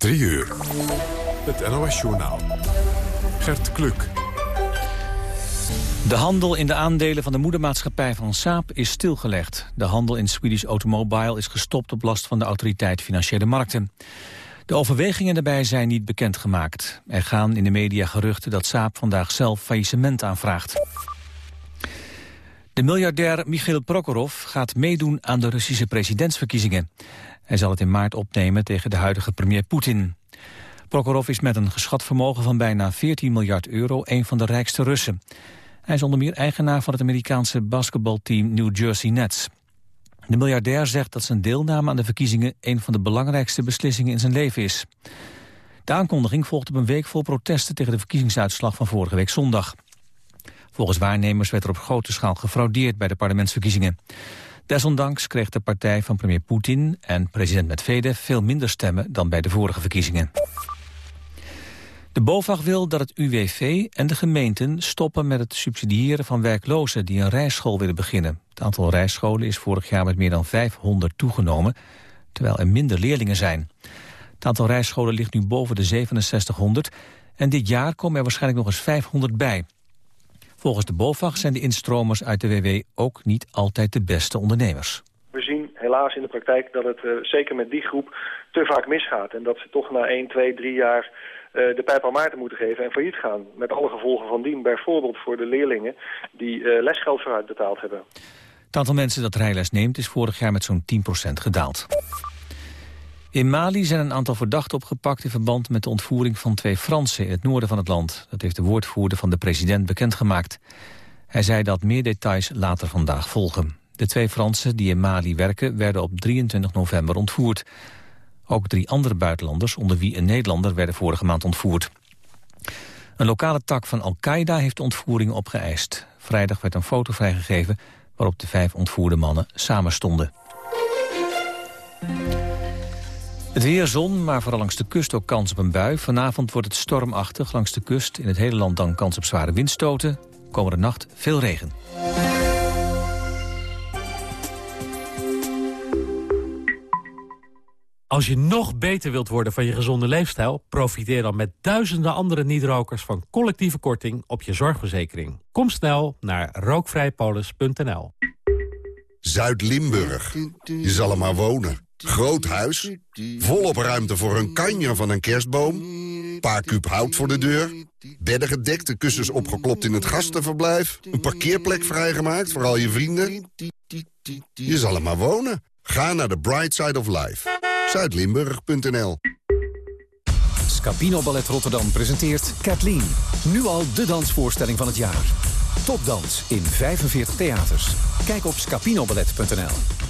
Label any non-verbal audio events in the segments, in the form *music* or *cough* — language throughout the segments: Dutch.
3 uur. Het NOS-journaal. Gert Kluk. De handel in de aandelen van de moedermaatschappij van Saab is stilgelegd. De handel in Swedish Automobile is gestopt op last van de autoriteit Financiële Markten. De overwegingen daarbij zijn niet bekendgemaakt. Er gaan in de media geruchten dat Saab vandaag zelf faillissement aanvraagt. De miljardair Michail Prokhorov gaat meedoen aan de Russische presidentsverkiezingen. Hij zal het in maart opnemen tegen de huidige premier Poetin. Prokhorov is met een geschat vermogen van bijna 14 miljard euro een van de rijkste Russen. Hij is onder meer eigenaar van het Amerikaanse basketbalteam New Jersey Nets. De miljardair zegt dat zijn deelname aan de verkiezingen een van de belangrijkste beslissingen in zijn leven is. De aankondiging volgt op een week vol protesten tegen de verkiezingsuitslag van vorige week zondag. Volgens waarnemers werd er op grote schaal gefraudeerd bij de parlementsverkiezingen. Desondanks kreeg de partij van premier Poetin en president Medvedev veel minder stemmen dan bij de vorige verkiezingen. De BOVAG wil dat het UWV en de gemeenten stoppen met het subsidiëren van werklozen die een rijschool willen beginnen. Het aantal rijscholen is vorig jaar met meer dan 500 toegenomen, terwijl er minder leerlingen zijn. Het aantal rijscholen ligt nu boven de 6700 en dit jaar komen er waarschijnlijk nog eens 500 bij. Volgens de BOVAG zijn de instromers uit de WW ook niet altijd de beste ondernemers. We zien helaas in de praktijk dat het uh, zeker met die groep te vaak misgaat. En dat ze toch na 1, 2, 3 jaar uh, de pijp aan Maarten moeten geven en failliet gaan. Met alle gevolgen van dien, bijvoorbeeld voor de leerlingen die uh, lesgeld vooruit betaald hebben. Het aantal mensen dat rijles neemt is vorig jaar met zo'n 10% gedaald. In Mali zijn een aantal verdachten opgepakt in verband met de ontvoering van twee Fransen in het noorden van het land. Dat heeft de woordvoerder van de president bekendgemaakt. Hij zei dat meer details later vandaag volgen. De twee Fransen die in Mali werken werden op 23 november ontvoerd. Ook drie andere buitenlanders, onder wie een Nederlander, werden vorige maand ontvoerd. Een lokale tak van Al-Qaeda heeft de ontvoering opgeëist. Vrijdag werd een foto vrijgegeven waarop de vijf ontvoerde mannen samen stonden. Het weer zon, maar vooral langs de kust ook kans op een bui. Vanavond wordt het stormachtig langs de kust. In het hele land dan kans op zware windstoten. Komende nacht veel regen. Als je nog beter wilt worden van je gezonde leefstijl... profiteer dan met duizenden andere niet-rokers van collectieve korting op je zorgverzekering. Kom snel naar rookvrijpolis.nl. Zuid-Limburg. Je zal er maar wonen. Groot huis, volop ruimte voor een kanjer van een kerstboom... paar kuub hout voor de deur, bedden gedekt, kussens opgeklopt in het gastenverblijf... een parkeerplek vrijgemaakt voor al je vrienden. Je zal er maar wonen. Ga naar the Bright Side of Life. Zuidlimburg.nl Scapino Ballet Rotterdam presenteert Kathleen. Nu al de dansvoorstelling van het jaar. Topdans in 45 theaters. Kijk op scapinoballet.nl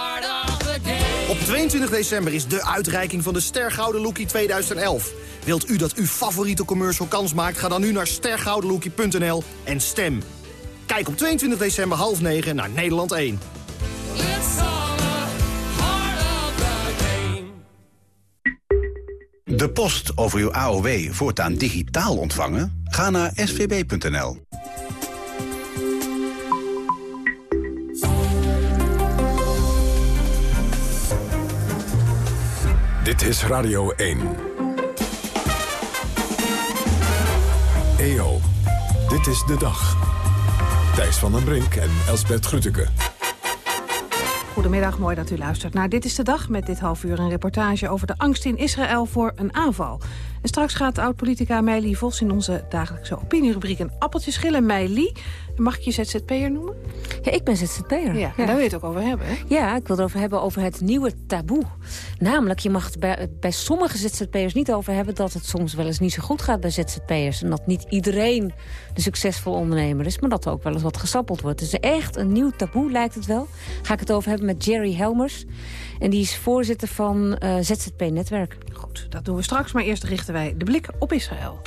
Op 22 december is de uitreiking van de Stergouden Lookie 2011. Wilt u dat uw favoriete commercial kans maakt? Ga dan nu naar stergoudenlookie.nl en stem. Kijk op 22 december half 9 naar Nederland 1. De post over uw AOW voortaan digitaal ontvangen? Ga naar svb.nl. Dit is Radio 1. EO, dit is de dag. Thijs van den Brink en Elsbert Grütke. Goedemiddag, mooi dat u luistert naar Dit is de Dag... met dit half uur een reportage over de angst in Israël voor een aanval. En straks gaat oud-politica Meili Vos in onze dagelijkse opinierubriek... een appeltje schillen. Meili, Mag ik je ZZP'er noemen? Ja, ik ben ZZP'er. Ja, daar wil je het ook over hebben, hè? Ja, ik wil het over hebben over het nieuwe taboe. Namelijk, je mag het bij, bij sommige ZZP'ers niet over hebben... dat het soms wel eens niet zo goed gaat bij ZZP'ers. En dat niet iedereen de succesvol ondernemer is... maar dat er ook wel eens wat gesappeld wordt. Is echt een nieuw taboe, lijkt het wel. Ga ik het over hebben met Jerry Helmers. En die is voorzitter van uh, ZZP Netwerk. Goed, dat doen we straks. Maar eerst richten wij de blik op Israël.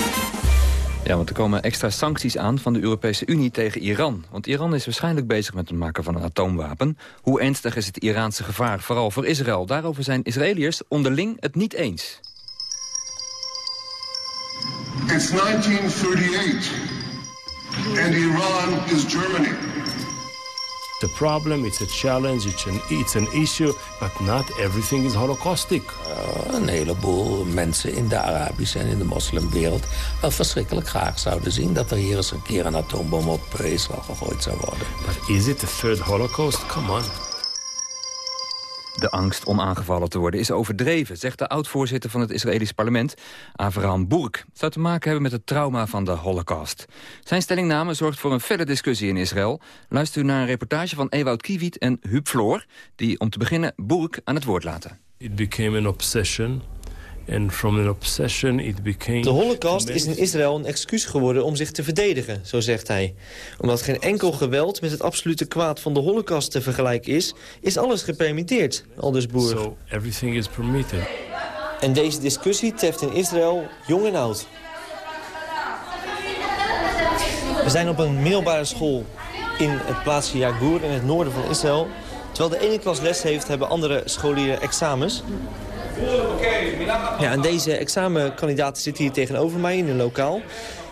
Ja, want er komen extra sancties aan van de Europese Unie tegen Iran. Want Iran is waarschijnlijk bezig met het maken van een atoomwapen. Hoe ernstig is het Iraanse gevaar, vooral voor Israël? Daarover zijn Israëliërs onderling het niet eens. It's 1938 and Iran is Germany. The problem, it's a challenge, it's an, it's an issue, but not everything is holocaustic. Uh, een heleboel mensen in de Arabische en in de moslimwereld... wel verschrikkelijk graag zouden zien dat er hier eens een keer een atoombom op Israël gegooid zou worden. But is it the third holocaust? Come on. De angst om aangevallen te worden is overdreven, zegt de oud-voorzitter van het Israëlisch parlement, Avraham Burk. Het zou te maken hebben met het trauma van de holocaust. Zijn stellingname zorgt voor een felle discussie in Israël. Luister u naar een reportage van Ewout Kiewit en Huub Floor, die om te beginnen Burk aan het woord laten. It became an obsession And from an obsession it became... De holocaust is in Israël een excuus geworden om zich te verdedigen, zo zegt hij. Omdat geen enkel geweld met het absolute kwaad van de holocaust te vergelijken is... is alles gepermitteerd, aldus Boer. So everything is permitted. En deze discussie treft in Israël jong en oud. We zijn op een middelbare school in het plaatsje Yagur in het noorden van Israël. Terwijl de ene klas les heeft, hebben andere scholieren examens. Ja, en deze examenkandidaten zitten hier tegenover mij in een lokaal.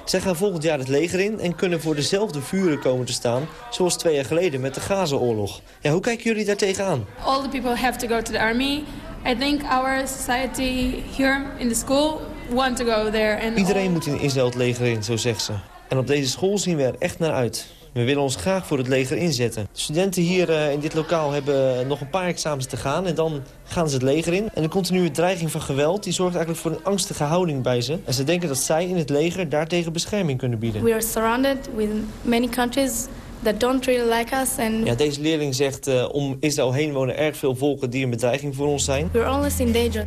Zij gaan volgend jaar het leger in en kunnen voor dezelfde vuren komen te staan... zoals twee jaar geleden met de Gaza-oorlog. Ja, hoe kijken jullie daar tegenaan? All the people have to go to the army. I think our society here in the school want to go there. And Iedereen moet in Israël het leger in, zo zegt ze. En op deze school zien we er echt naar uit. We willen ons graag voor het leger inzetten. De studenten hier uh, in dit lokaal hebben nog een paar examens te gaan... en dan gaan ze het leger in. En de continue dreiging van geweld die zorgt eigenlijk voor een angstige houding bij ze. En ze denken dat zij in het leger daartegen bescherming kunnen bieden. We are surrounded with many countries that don't really like us. And ja, deze leerling zegt uh, om Israël heen wonen erg veel volken die een bedreiging voor ons zijn. We're always in danger.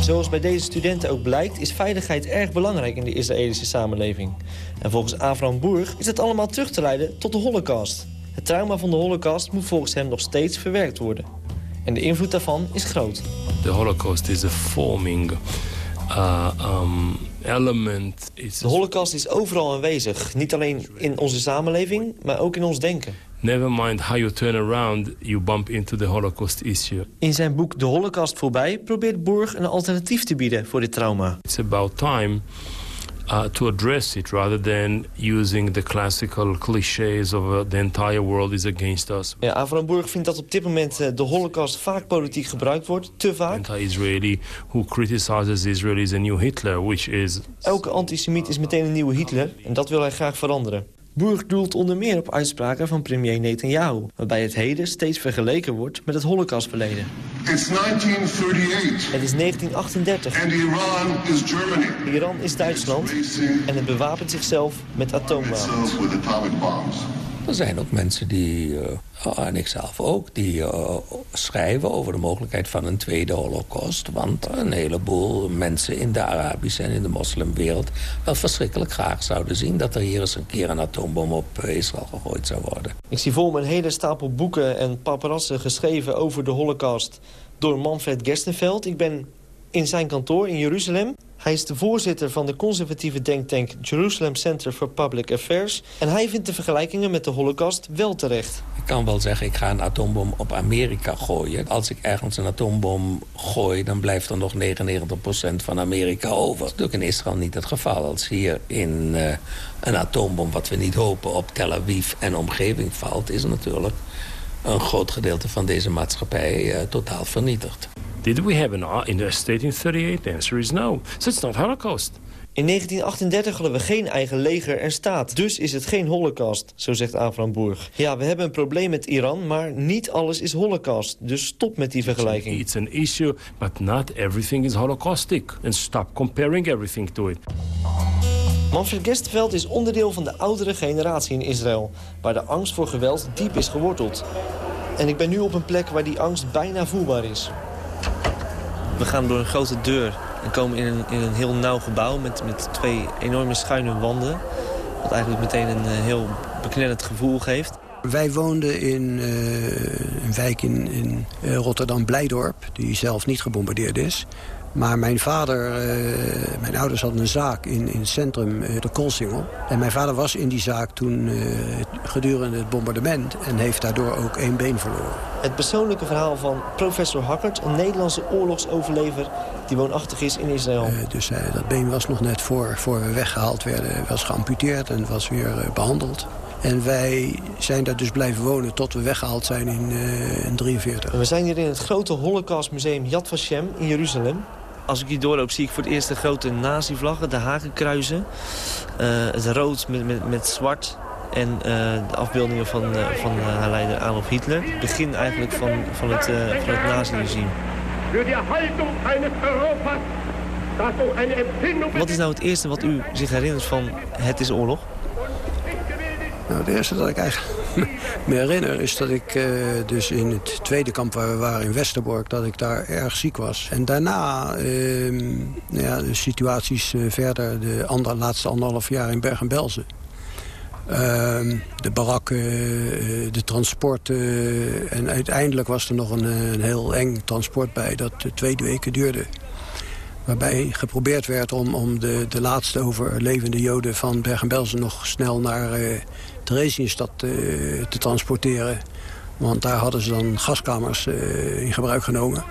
Zoals bij deze studenten ook blijkt, is veiligheid erg belangrijk in de Israëlische samenleving. En volgens Avram Boerg is het allemaal terug te leiden tot de holocaust. Het trauma van de holocaust moet volgens hem nog steeds verwerkt worden. En de invloed daarvan is groot. The holocaust is a forming uh, um, element. De holocaust is overal aanwezig. Niet alleen in onze samenleving, maar ook in ons denken. Never mind how you turn around, you bump into the Holocaust issue. In zijn boek De Holocaust voorbij probeert Borg een alternatief te bieden voor dit trauma. It's about time uh, to address it rather than using the classical clichés of uh, the entire world is against us. Ja, Avram Borg vindt dat op dit moment uh, de Holocaust vaak politiek gebruikt wordt, te vaak. Anti-Israeli who criticizes Israel is a new Hitler, which is... Elke antisemiet is meteen een nieuwe Hitler en dat wil hij graag veranderen. Burg doelt onder meer op uitspraken van premier Netanyahu... waarbij het heden steeds vergeleken wordt met het holocaustverleden. It's 1938. Het is 1938. And Iran is Germany. Iran is Duitsland en het bewapent zichzelf met atoomwapens. Er zijn ook mensen die, uh, en ik zelf ook, die uh, schrijven over de mogelijkheid van een tweede holocaust. Want een heleboel mensen in de Arabische en in de moslimwereld... wel verschrikkelijk graag zouden zien dat er hier eens een keer een atoombom op Israël gegooid zou worden. Ik zie voor een hele stapel boeken en paparazzen geschreven over de holocaust... door Manfred Gerstenveld. Ik ben in zijn kantoor in Jeruzalem. Hij is de voorzitter van de conservatieve denktank Jerusalem Center for Public Affairs. En hij vindt de vergelijkingen met de holocaust wel terecht. Ik kan wel zeggen, ik ga een atoombom op Amerika gooien. Als ik ergens een atoombom gooi, dan blijft er nog 99% van Amerika over. Dat is natuurlijk in Israël niet het geval. Als hier in uh, een atoombom, wat we niet hopen, op Tel Aviv en omgeving valt... is natuurlijk een groot gedeelte van deze maatschappij uh, totaal vernietigd. Did we have an in the state in 38? The answer is no. So it's not Holocaust. In 1938 hadden we geen eigen leger en staat. Dus is het geen holocaust, zo zegt Avram Boerg. Ja, we hebben een probleem met Iran, maar niet alles is holocaust. Dus stop met die vergelijking. It's an issue, but not everything is holocaustic. And stop comparing everything to it. Manfred Gestenveld is onderdeel van de oudere generatie in Israël... waar de angst voor geweld diep is geworteld. En ik ben nu op een plek waar die angst bijna voelbaar is. We gaan door een grote deur en komen in een, in een heel nauw gebouw... Met, met twee enorme schuine wanden. Wat eigenlijk meteen een eh, heel beknellend gevoel geeft. Wij woonden in uh, een wijk in, in uh, Rotterdam-Blijdorp... die zelf niet gebombardeerd is. Maar mijn vader, uh, mijn ouders hadden een zaak in, in het centrum, uh, de Koolsingel. En mijn vader was in die zaak toen uh, gedurende het bombardement... en heeft daardoor ook één been verloren. Het persoonlijke verhaal van professor Hackert, een Nederlandse oorlogsoverlever... die woonachtig is in Israël. dus dat been was nog net voor, voor we weggehaald werden, was geamputeerd en was weer behandeld. En wij zijn daar dus blijven wonen tot we weggehaald zijn in 1943. we zijn hier in het grote Holocaustmuseum Yad Vashem in Jeruzalem. Als ik hier doorloop zie ik voor het eerst de grote nazi-vlaggen, de hakenkruizen. Uh, het rood met, met, met zwart en uh, de afbeeldingen van, uh, van haar leider Adolf Hitler. Het begin eigenlijk van, van het, van het nazi-regime. Wat is nou het eerste wat u zich herinnert van het is oorlog? Nou, het eerste dat ik eigenlijk *laughs* me herinner is dat ik uh, dus in het tweede kamp waar we waren in Westerbork... dat ik daar erg ziek was. En daarna uh, ja, de situaties uh, verder, de laatste anderhalf jaar in Bergen-Belsen. Ehm, de barakken, eh, de transporten. en uiteindelijk was er nog een, een heel eng transport bij dat twee weken duurde. Waarbij geprobeerd werd om, om de, de laatste overlevende joden van Bergen-Belsen... nog snel naar Theresienstad uh, te transporteren. Want daar hadden ze dan gaskamers uh, in gebruik genomen.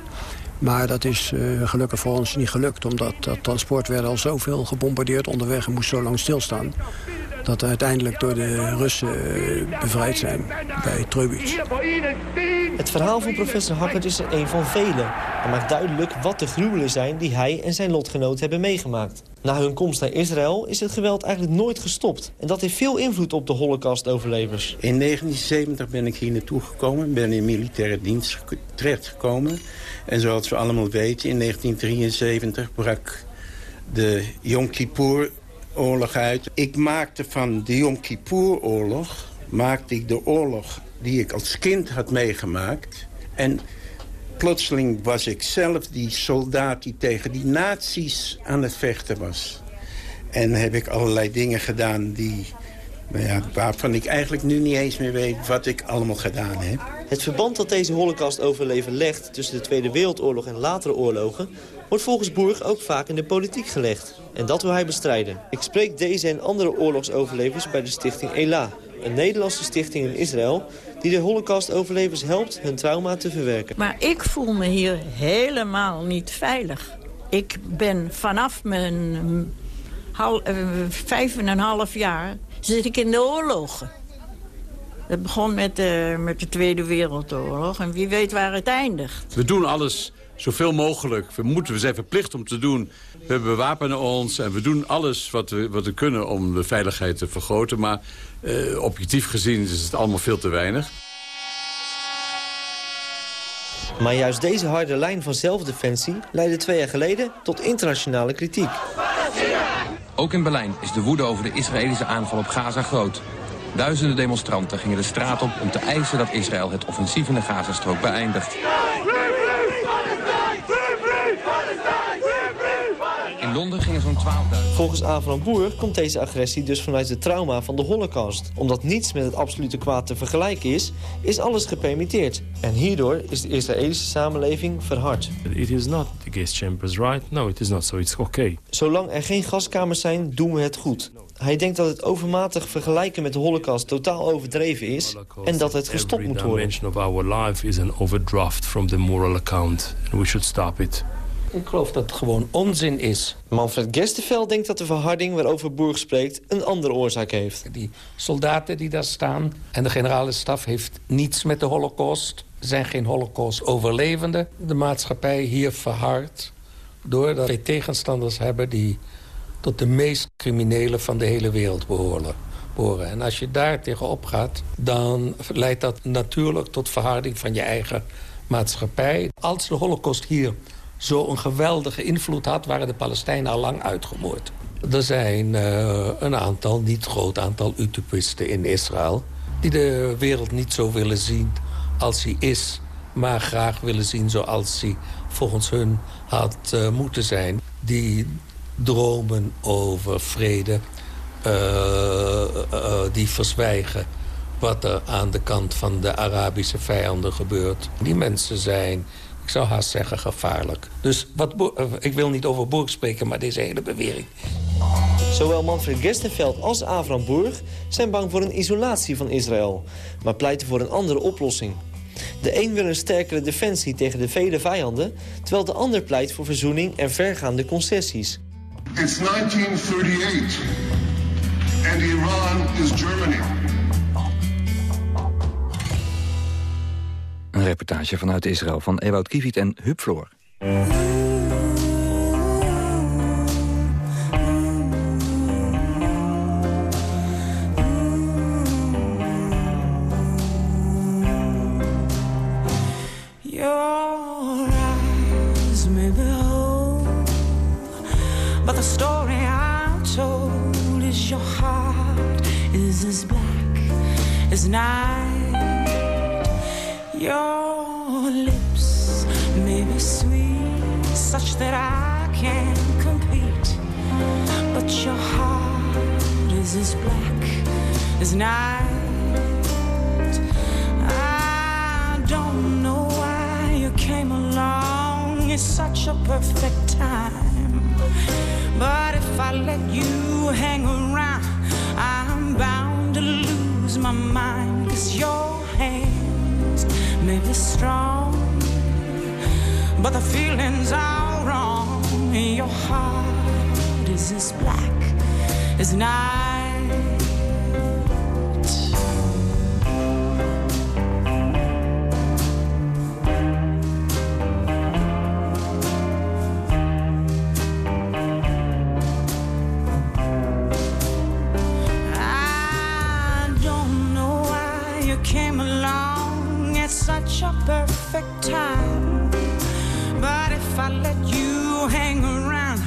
Maar dat is uh, gelukkig voor ons niet gelukt. Omdat dat transport werd al zoveel gebombardeerd onderweg en moest zo lang stilstaan. Dat we uiteindelijk door de Russen bevrijd zijn bij Treubitz. Het verhaal van professor Hackert is er een van velen. Hij maakt duidelijk wat de gruwelen zijn die hij en zijn lotgenoot hebben meegemaakt. Na hun komst naar Israël is het geweld eigenlijk nooit gestopt. En dat heeft veel invloed op de holocaust-overlevers. In 1970 ben ik hier naartoe gekomen, ben in militaire dienst terechtgekomen. En zoals we allemaal weten, in 1973 brak de Yom Kippur-oorlog uit. Ik maakte van de Yom Kippur-oorlog maakte ik de oorlog die ik als kind had meegemaakt. En plotseling was ik zelf die soldaat die tegen die nazi's aan het vechten was. En heb ik allerlei dingen gedaan die, nou ja, waarvan ik eigenlijk nu niet eens meer weet wat ik allemaal gedaan heb. Het verband dat deze holocaust-overlever legt tussen de Tweede Wereldoorlog en latere oorlogen... wordt volgens Boerg ook vaak in de politiek gelegd. En dat wil hij bestrijden. Ik spreek deze en andere oorlogsoverlevers bij de stichting ELA... een Nederlandse stichting in Israël die de holocaust-overlevers helpt hun trauma te verwerken. Maar ik voel me hier helemaal niet veilig. Ik ben vanaf mijn half, uh, vijf en een half jaar zit ik in de oorlogen. Het begon met de, met de Tweede Wereldoorlog en wie weet waar het eindigt. We doen alles zoveel mogelijk. We, moeten, we zijn verplicht om te doen. We bewapenen ons en we doen alles wat we, wat we kunnen om de veiligheid te vergroten. Maar uh, objectief gezien is het allemaal veel te weinig. Maar juist deze harde lijn van zelfdefensie leidde twee jaar geleden tot internationale kritiek. Ook in Berlijn is de woede over de Israëlische aanval op Gaza groot. Duizenden demonstranten gingen de straat op om te eisen dat Israël het offensief in de Gazastrook beëindigt. In Londen gingen zo'n 12.000. Volgens Avraham Boer komt deze agressie dus vanuit het trauma van de holocaust. Omdat niets met het absolute kwaad te vergelijken is, is alles gepermitteerd. En hierdoor is de Israëlische samenleving verhard. It is not the gas chambers, right? No, it is not, so it's okay. Zolang er geen gaskamers zijn, doen we het goed. Hij denkt dat het overmatig vergelijken met de holocaust totaal overdreven is... en dat het gestopt moet worden. Every dimension of our life is an overdraft from the moral account. And we should stop it. Ik geloof dat het gewoon onzin is. Manfred Gestenveld denkt dat de verharding waarover Boerg spreekt... een andere oorzaak heeft. Die soldaten die daar staan en de generale staf heeft niets met de holocaust. Er zijn geen holocaust-overlevenden. De maatschappij hier verhardt doordat wij tegenstanders hebben... die tot de meest criminelen van de hele wereld behoren. En als je daar tegenop gaat, dan leidt dat natuurlijk tot verharding van je eigen maatschappij. Als de holocaust hier zo'n geweldige invloed had... waren de Palestijnen al lang uitgemoord. Er zijn uh, een aantal, niet groot aantal utopisten in Israël... die de wereld niet zo willen zien als hij is... maar graag willen zien zoals hij volgens hun had uh, moeten zijn. Die dromen over vrede, uh, die verzwijgen wat er aan de kant van de Arabische vijanden gebeurt. Die mensen zijn, ik zou haast zeggen, gevaarlijk. Dus wat, ik wil niet over Burg spreken, maar deze hele bewering. Zowel Manfred Gestenveld als Avram Burg zijn bang voor een isolatie van Israël... maar pleiten voor een andere oplossing. De een wil een sterkere defensie tegen de vele vijanden... terwijl de ander pleit voor verzoening en vergaande concessies. It's 1938 and Iran is Germany. Een reportage vanuit Israël van Ewout Kiviet en Floor. A perfect time. But if I let you hang around,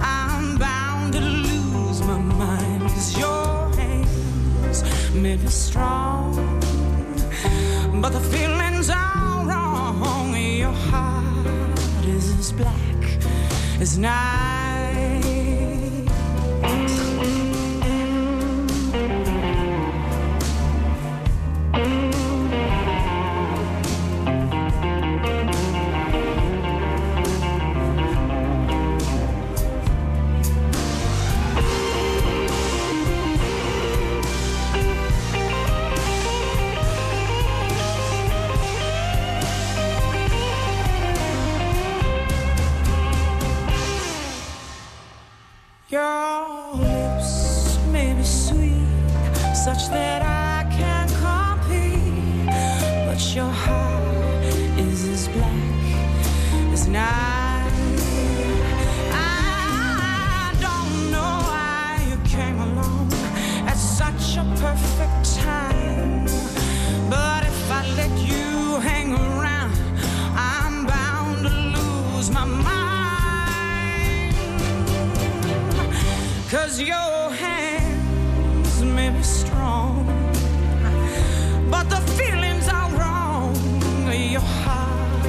I'm bound to lose my mind. Cause your hands may be strong, but the feelings are wrong. Your heart is as black as night. Your hands may be strong, but the feelings are wrong. Your heart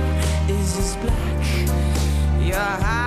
is as black. Your heart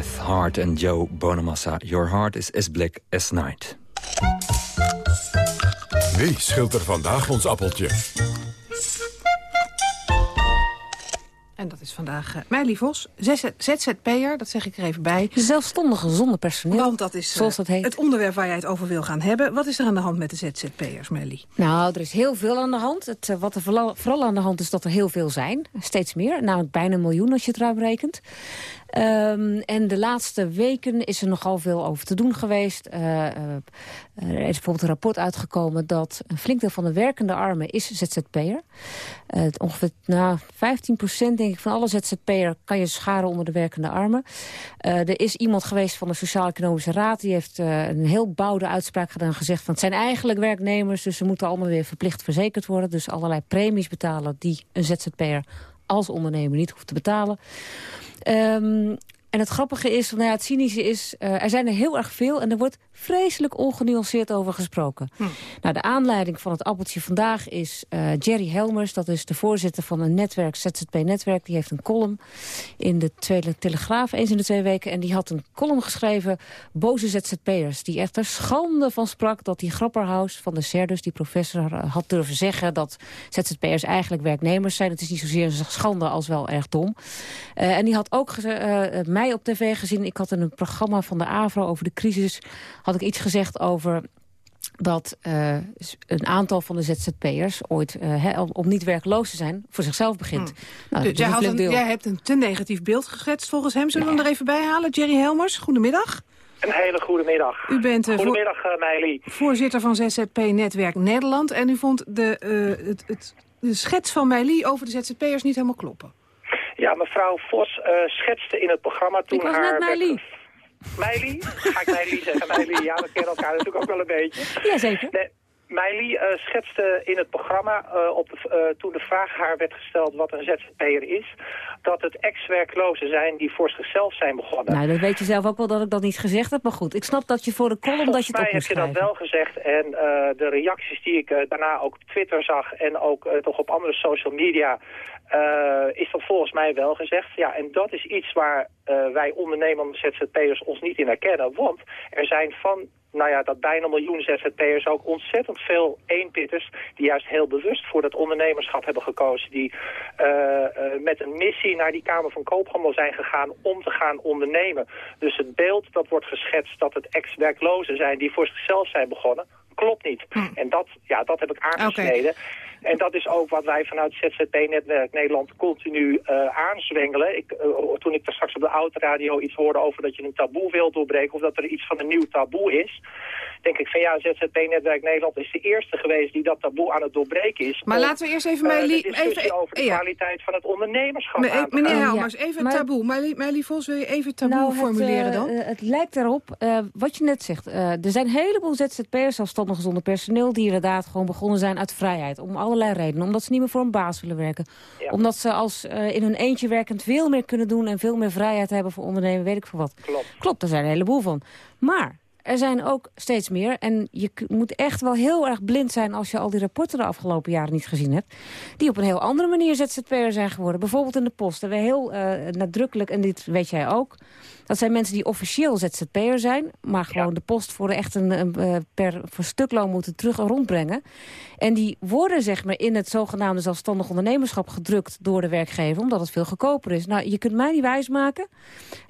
Beth Hart en Joe Bonamassa. Your heart is as black as night. Wie schilt er vandaag ons appeltje? En dat is vandaag uh, Meili Vos, ZZP'er, dat zeg ik er even bij. Zelfstandige zonder personeel, Want dat is zoals dat heet. het onderwerp waar jij het over wil gaan hebben. Wat is er aan de hand met de ZZP'ers, Meili? Nou, er is heel veel aan de hand. Het, uh, wat er vooral, vooral, aan de hand is dat er heel veel zijn. Steeds meer, namelijk bijna een miljoen als je het ruim rekent. Um, en de laatste weken is er nogal veel over te doen geweest. Uh, uh, er is bijvoorbeeld een rapport uitgekomen dat een flink deel van de werkende armen is ZZP'er. Uh, ongeveer nou, 15 procent denk ik van alle ZZP'er kan je scharen onder de werkende armen. er is iemand geweest van de Sociaal-Economische Raad die heeft een heel bouwde uitspraak gedaan gezegd van het zijn eigenlijk werknemers dus ze moeten allemaal weer verplicht verzekerd worden. Dus allerlei premies betalen die een ZZP'er als ondernemer niet hoeft te betalen. Um, en het grappige is, nou ja, het cynische is... Uh, er zijn er heel erg veel en er wordt vreselijk ongenuanceerd over gesproken. Hm. Nou, de aanleiding van het appeltje vandaag is uh, Jerry Helmers. Dat is de voorzitter van een netwerk, ZZP-netwerk. Die heeft een column in de Tweede Telegraaf, eens in de twee weken. En die had een column geschreven, Boze ZZP'ers. Die echt er schande van sprak dat die Grapperhaus van de Cerdus, die professor, uh, had durven zeggen... dat ZZP'ers eigenlijk werknemers zijn. Het is niet zozeer een schande als wel erg dom. Uh, en die had ook mij op tv gezien. Ik had in een programma van de AVRO over de crisis... had ik iets gezegd over dat uh, een aantal van de ZZP'ers ooit, uh, om niet werkloos te zijn, voor zichzelf begint. Hmm. Nou, dus jij, had een, jij, hebt een te negatief beeld geschetst volgens hem. Zullen we hem er even bij halen? Jerry Helmers, goedemiddag. Een hele goede middag. U bent uh, Goedemiddag, voor, Meili. voorzitter van ZZP Netwerk Nederland. En u vond de, het, het, de schets van Meili over de ZZP'ers niet helemaal kloppen. Ja, mevrouw Vos uh, schetste in het programma toen ik was haar... net Meili. Meili? Ga ik Meili zeggen? Meili, ja, we kennen elkaar natuurlijk ook wel een beetje. Jazeker. Nee, Meili uh, schetste in het programma, uh, op de, toen de vraag haar werd gesteld wat een ZZP'er is, dat het ex-werklozen zijn die voor zichzelf zijn begonnen. Nou, dat weet je zelf ook wel dat ik dat niet gezegd heb, maar goed. Ik snap dat je voor de column Volgens dat je het mij heb je dat wel gezegd en de reacties die ik daarna ook op Twitter zag en ook toch op andere social media, is dat volgens mij wel gezegd. Ja, en dat is iets waar wij ondernemende ZZP'ers ons niet in herkennen, want er zijn van nou ja, dat bijna miljoen ZZP'ers ook ontzettend veel eenpitters... die juist heel bewust voor dat ondernemerschap hebben gekozen... die uh, uh, met een missie naar die Kamer van Koophandel zijn gegaan om te gaan ondernemen. Dus het beeld dat wordt geschetst dat het ex-werklozen zijn die voor zichzelf zijn begonnen... klopt niet. Hm. En dat, ja, dat heb ik aangesneden. Okay. En dat is ook wat wij vanuit ZZP-netwerk Nederland continu uh, aanzwengelen. Ik, uh, toen ik er straks op de autoradio iets hoorde over dat je een taboe wilt doorbreken... of dat er iets van een nieuw taboe is... denk ik van ja, ZZP-netwerk Nederland is de eerste geweest die dat taboe aan het doorbreken is. Maar laten we eerst even... Uh, de even over de ja. kwaliteit van het ondernemerschap Me, Meneer Helmers, even maar, taboe. Meili Vos, wil je even taboe nou, formuleren het, dan? het lijkt erop, wat je net zegt. er zijn een heleboel ZZP'ers, zelfstandig zonder personeel... die inderdaad gewoon begonnen zijn uit vrijheid... om allerlei redenen. Omdat ze niet meer voor een baas willen werken. Ja. Omdat ze als uh, in hun eentje werkend veel meer kunnen doen... en veel meer vrijheid hebben voor ondernemen, weet ik veel wat. Klopt. Klopt, daar zijn een heleboel van. Maar er zijn ook steeds meer. En je moet echt wel heel erg blind zijn... als je al die rapporten de afgelopen jaren niet gezien hebt... die op een heel andere manier ZZP'er zijn geworden. Bijvoorbeeld in de post. We heel uh, nadrukkelijk, en dit weet jij ook... dat zijn mensen die officieel ZZP'er zijn... maar gewoon ja. de post voor echt een, een, een, per voor stukloon moeten terug en rondbrengen. En die worden zeg maar in het zogenaamde zelfstandig ondernemerschap gedrukt... door de werkgever, omdat het veel goedkoper is. Nou, je kunt mij niet wijsmaken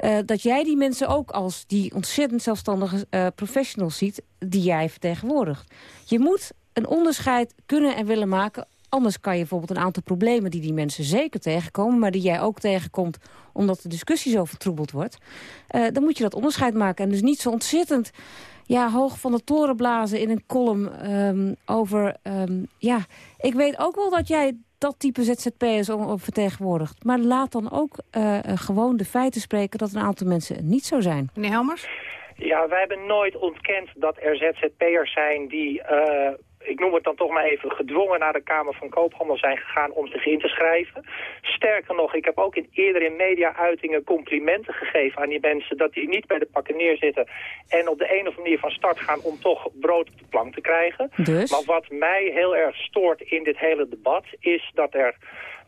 uh, dat jij die mensen ook als die ontzettend zelfstandige... Uh, professionals ziet die jij vertegenwoordigt. Je moet een onderscheid kunnen en willen maken. Anders kan je bijvoorbeeld een aantal problemen die die mensen zeker tegenkomen... maar die jij ook tegenkomt omdat de discussie zo vertroebeld wordt... Uh, dan moet je dat onderscheid maken. En dus niet zo ontzettend ja, hoog van de toren blazen in een column um, over... Um, ja, ik weet ook wel dat jij dat type ZZP'ers vertegenwoordigt. Maar laat dan ook uh, gewoon de feiten spreken dat een aantal mensen niet zo zijn. Meneer Helmers? Ja, wij hebben nooit ontkend dat er ZZP'ers zijn die, uh, ik noem het dan toch maar even, gedwongen naar de Kamer van Koophandel zijn gegaan om zich in te schrijven. Sterker nog, ik heb ook in eerdere in media-uitingen complimenten gegeven aan die mensen dat die niet bij de pakken neerzitten en op de een of andere manier van start gaan om toch brood op de plank te krijgen. Dus? Maar wat mij heel erg stoort in dit hele debat is dat er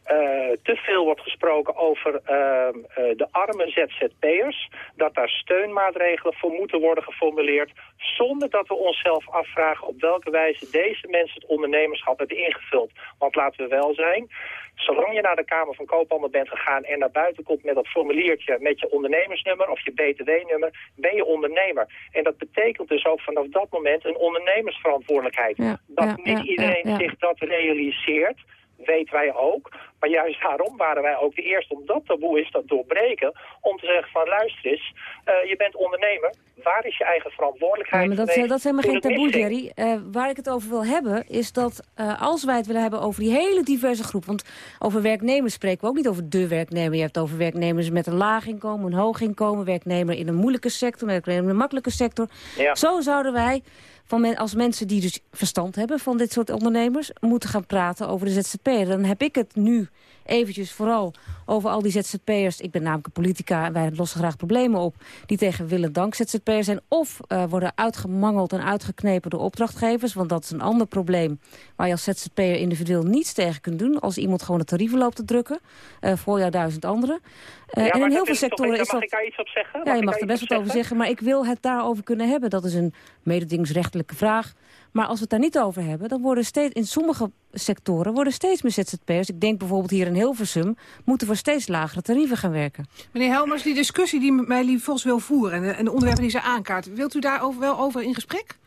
eh, te veel wordt gesproken over ehm, eh, de arme ZZP'ers. Dat daar steunmaatregelen voor moeten worden geformuleerd. Zonder dat we onszelf afvragen op welke wijze deze mensen het ondernemerschap hebben ingevuld. Want laten we wel zijn, zolang je naar de Kamer van Koophandel bent gegaan en naar buiten komt met dat formuliertje met je ondernemersnummer of je btw-nummer, ben je ondernemer. En dat betekent dus ook vanaf dat moment een ondernemersverantwoordelijkheid. dat ja, niet ja, iedereen zich dat realiseert, weten wij ook. Maar juist daarom waren wij ook de eerste om dat taboe is dat doorbreken. Om te zeggen van luister eens, eh, je bent ondernemer. Waar is je eigen verantwoordelijkheid Ja, maar dat, eh, dat is helemaal geen taboe? Jerry. Eh, waar ik het over wil hebben, is dat als wij het willen hebben over die hele diverse groep... want over werknemers spreken we ook niet over de werknemer. Je hebt over werknemers met een laag inkomen, een hoog inkomen... werknemer in een moeilijke sector, werknemer in een makkelijke sector. Ja. Zo zouden wij, van men, als mensen die dus verstand hebben van dit soort ondernemers... moeten gaan praten over de ZZP'er. Dan heb ik het nu eventjes vooral over al die ZZP'ers. Ik ben namelijk een politica en wij lossen graag problemen op... die tegen willen dank ZZP'ers zijn. Of eh, worden uitgemangeld en uitgeknepen door opdrachtgevers. Want dat is een ander probleem waar je als ZZP'er individueel niets tegen kunt doen... als iemand gewoon de tarieven loopt te drukken. eh, voor jou duizend anderen. Eh, Ja, en in heel veel sectoren is mag dat... ik daar iets op zeggen? Ja, Mag je mag daar er best wat over zeggen, maar ik wil het daarover kunnen hebben. Dat is een mededingingsrechtelijke vraag. Maar als we het daar niet over hebben, dan worden steeds in sommige sectoren worden steeds meer ZZP'ers. Ik denk bijvoorbeeld hier in Hilversum, moeten voor steeds lagere tarieven gaan werken. Meneer Helmers, die discussie die Meili Vos wil voeren... en de, en de onderwerpen die ze aankaart... wilt u daar over, wel over in gesprek?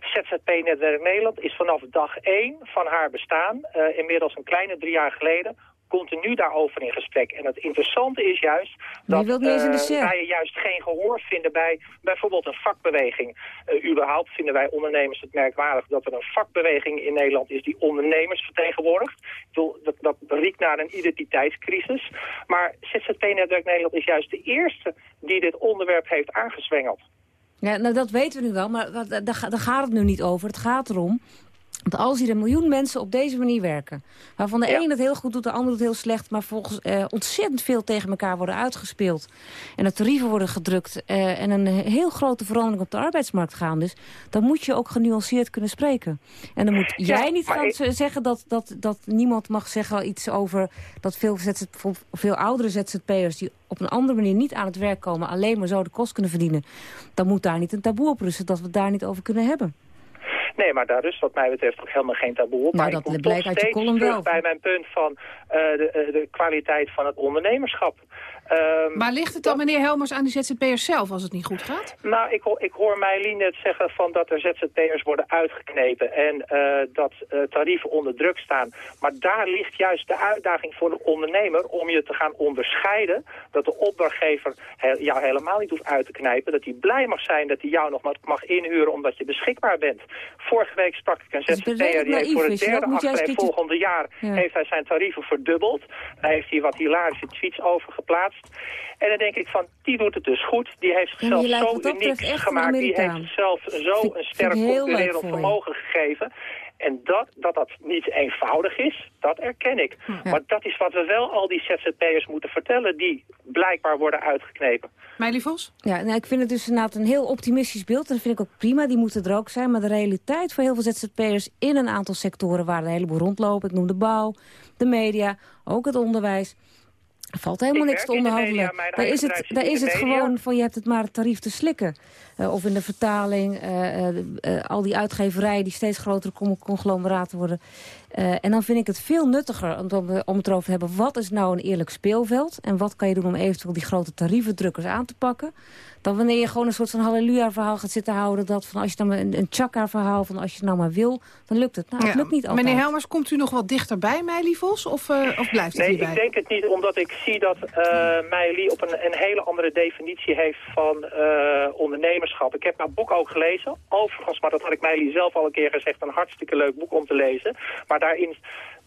ZZP-netwerk Nederland is vanaf dag 1 van haar bestaan, eh, inmiddels een kleine drie jaar geleden, continu daarover in gesprek. En het interessante is juist dat share. wij juist geen gehoor vinden bij bijvoorbeeld een vakbeweging. Eh, überhaupt vinden wij ondernemers het merkwaardig dat er een vakbeweging in Nederland is die ondernemers vertegenwoordigt. Ik bedoel, dat, dat riekt naar een identiteitscrisis. Maar ZZP-netwerk Nederland is juist de eerste die dit onderwerp heeft aangezwengeld. Ja, nou, dat weten we nu wel, maar daar gaat het nu niet over. Het gaat erom dat als hier een miljoen mensen op deze manier werken... waarvan de Ja. ene het heel goed doet, de andere het heel slecht... maar volgens eh, ontzettend veel tegen elkaar worden uitgespeeld... en de tarieven worden gedrukt... eh, en een heel grote verandering op de arbeidsmarkt gaan dus... dan moet je ook genuanceerd kunnen spreken. En dan moet Ja, jij niet gaan ik- zeggen dat, dat, dat niemand mag zeggen iets over... dat veel, veel oudere ZZP'ers die op een andere manier niet aan het werk komen... alleen maar zo de kost kunnen verdienen. Dan moet daar niet een taboe op rusten dat we het daar niet over kunnen hebben. Nee, maar daar is wat mij betreft ook helemaal geen taboe op. Nou, maar dat blijkt toch uit je steeds column terug wel. bij mijn punt van eh, de, eh, de kwaliteit van het ondernemerschap. Ehm, Maar ligt het dan, meneer Helmers, aan die ZZP'ers zelf als het niet goed gaat? Nou, ik, ik hoor Meilien net zeggen van dat er ZZP'ers worden uitgeknepen en eh, dat eh, tarieven onder druk staan. Maar daar ligt juist de uitdaging voor de ondernemer om je te gaan onderscheiden. Dat de opdrachtgever he- jou helemaal niet hoeft uit te knijpen. Dat hij blij mag zijn dat hij jou nog maar mag inhuren omdat je beschikbaar bent. Vorige week sprak ik een ZZP'er die heeft voor het derde keertje- volgende jaar Ja. heeft hij zijn tarieven verdubbeld. Daar heeft hij wat hilarische tweets over geplaatst. En dan denk ik van, die doet het dus goed. Die heeft zichzelf zo uniek gemaakt. Die heeft zichzelf zo Vind- een sterk concurrerend vermogen gegeven. En dat, dat dat niet eenvoudig is, dat erken ik. Maar dat is wat we wel al die ZZP'ers moeten vertellen... die blijkbaar worden uitgeknepen. Meili Vos? Ja, nou, ik vind het dus inderdaad een heel optimistisch beeld. En dat vind ik ook prima, die moeten er ook zijn. Maar de realiteit voor heel veel ZZP'ers in een aantal sectoren... waar een heleboel rondlopen, ik noem de bouw, de media, ook het onderwijs... Er valt helemaal Ik niks te onderhandelen. media, Daar is het, daar is het gewoon van je hebt het maar het tarief te slikken. Eh, of in de vertaling, eh, eh, al die uitgeverijen die steeds grotere con- conglomeraten worden. En dan vind ik het veel nuttiger om, om, om het erover te hebben... wat is nou een eerlijk speelveld en wat kan je doen om eventueel die grote tarievendrukkers aan te pakken... dan wanneer je gewoon een soort van halleluja-verhaal gaat zitten houden... dat van als je dan maar een, een chakra-verhaal van als je het nou maar wil, dan lukt het. Nou, het lukt niet altijd. Meneer Helmers, komt u nog wat dichterbij, Meili Vos? Of, eh, of blijft het Nee, hierbij? ik denk het niet, omdat ik zie dat eh Meili op een, een hele andere definitie heeft van eh, ondernemerschap. Ik heb haar boek ook gelezen. Overigens, maar dat had ik Meili zelf al een keer gezegd, een hartstikke leuk boek om te lezen. Maar daarin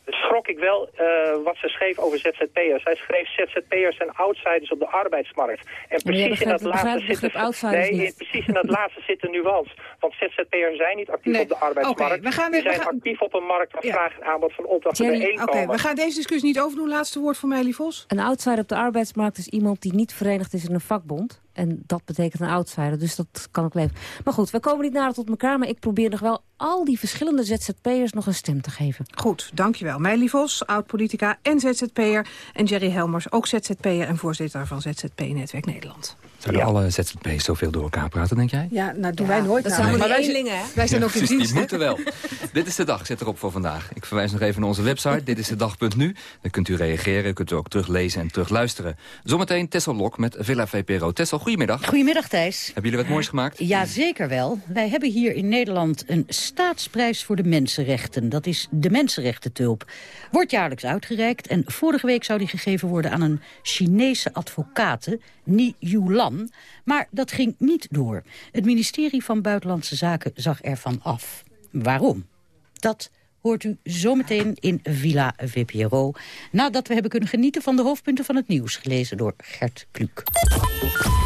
schrok ik wel eh, wat ze schreef over ZZP'ers. Zij schreef ZZP'ers zijn outsiders op de arbeidsmarkt. En precies in dat laatste begrijpt het zit begrip outsiders nee, precies in dat laatste zit een nuance. Want ZZP'ers zijn niet actief Nee. op de arbeidsmarkt. Oké, we gaan Die weer- we zijn gaan- actief op een markt waar Ja. vraag en aanbod van opdrachten bijeenkomen. Oké, we gaan deze discussie niet overdoen. Laatste woord voor Meili Vos. Een outsider op de arbeidsmarkt is iemand die niet verenigd is in een vakbond. En dat betekent een outsider, dus dat kan ook leven. Maar goed, we komen niet nader tot elkaar... maar ik probeer nog wel al die verschillende ZZP'ers nog een stem te geven. Goed, dankjewel. Meili Vos, oud-politica en ZZP'er. En Jerry Helmers, ook ZZP'er en voorzitter van ZZP-netwerk Nederland. Zouden alle ZZP's zoveel door elkaar praten, denk jij? Ja, nou doen wij nooit dat naar. zijn Maar wij, hè? wij zijn Ja, ook in precies, dienst. die moeten wel. *laughs* Dit is de dag, zit erop voor vandaag. Ik verwijs nog even naar onze website, dit is de dag.nu. Dan kunt u reageren, kunt u ook teruglezen en terugluisteren. Zometeen Tessel Lok met Villa VPRO. Tessel, goedemiddag. Goedemiddag Thijs. Hebben jullie wat moois gemaakt? Ja, zeker wel. Wij hebben hier in Nederland een staatsprijs voor de mensenrechten. Dat is de Mensenrechtentulp. Wordt jaarlijks uitgereikt en vorige week zou die gegeven worden aan een Chinese advocate, Ni Yulan. Maar dat ging niet door. Het ministerie van Buitenlandse Zaken zag ervan af. Waarom? Dat hoort u zometeen in Villa VPRO. Nadat we hebben kunnen genieten van de hoofdpunten van het nieuws. Gelezen door Gert Kluk.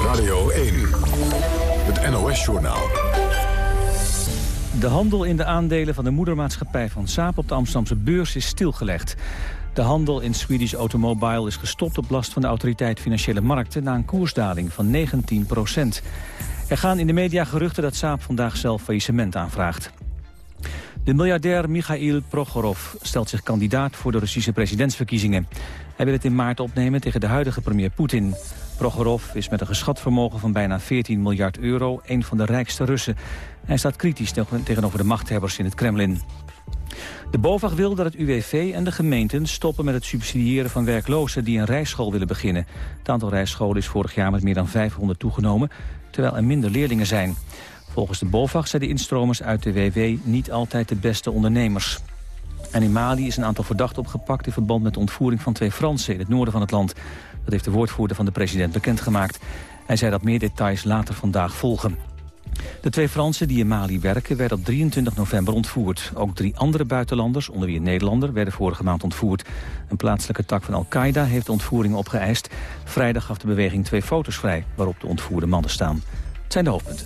Radio 1, het NOS-journaal. De handel in de aandelen van de moedermaatschappij van Saab op de Amsterdamse beurs is stilgelegd. De handel in Swedish Automobile is gestopt op last van de autoriteit Financiële Markten na een koersdaling van 19 procent. Er gaan in de media geruchten dat Saab vandaag zelf faillissement aanvraagt. De miljardair Mikhail Prokhorov stelt zich kandidaat voor de Russische presidentsverkiezingen. Hij wil het in maart opnemen tegen de huidige premier Poetin. Prokhorov is met een geschat vermogen van bijna 14 miljard euro een van de rijkste Russen. Hij staat kritisch tegen- tegenover de machthebbers in het Kremlin. De BOVAG wil dat het UWV en de gemeenten stoppen met het subsidiëren van werklozen die een rijschool willen beginnen. Het aantal rijscholen is vorig jaar met meer dan 500 toegenomen, terwijl er minder leerlingen zijn. Volgens de BOVAG zijn de instromers uit de WW niet altijd de beste ondernemers. En in Mali is een aantal verdachten opgepakt in verband met de ontvoering van twee Fransen in het noorden van het land. Dat heeft de woordvoerder van de president bekendgemaakt. Hij zei dat meer details later vandaag volgen. De twee Fransen die in Mali werken werden op 23 november ontvoerd. Ook drie andere buitenlanders, onder wie een Nederlander, werden vorige maand ontvoerd. Een plaatselijke tak van Al-Qaeda heeft de ontvoering opgeëist. Vrijdag gaf de beweging twee foto's vrij waarop de ontvoerde mannen staan. Het zijn de hoofdpunten.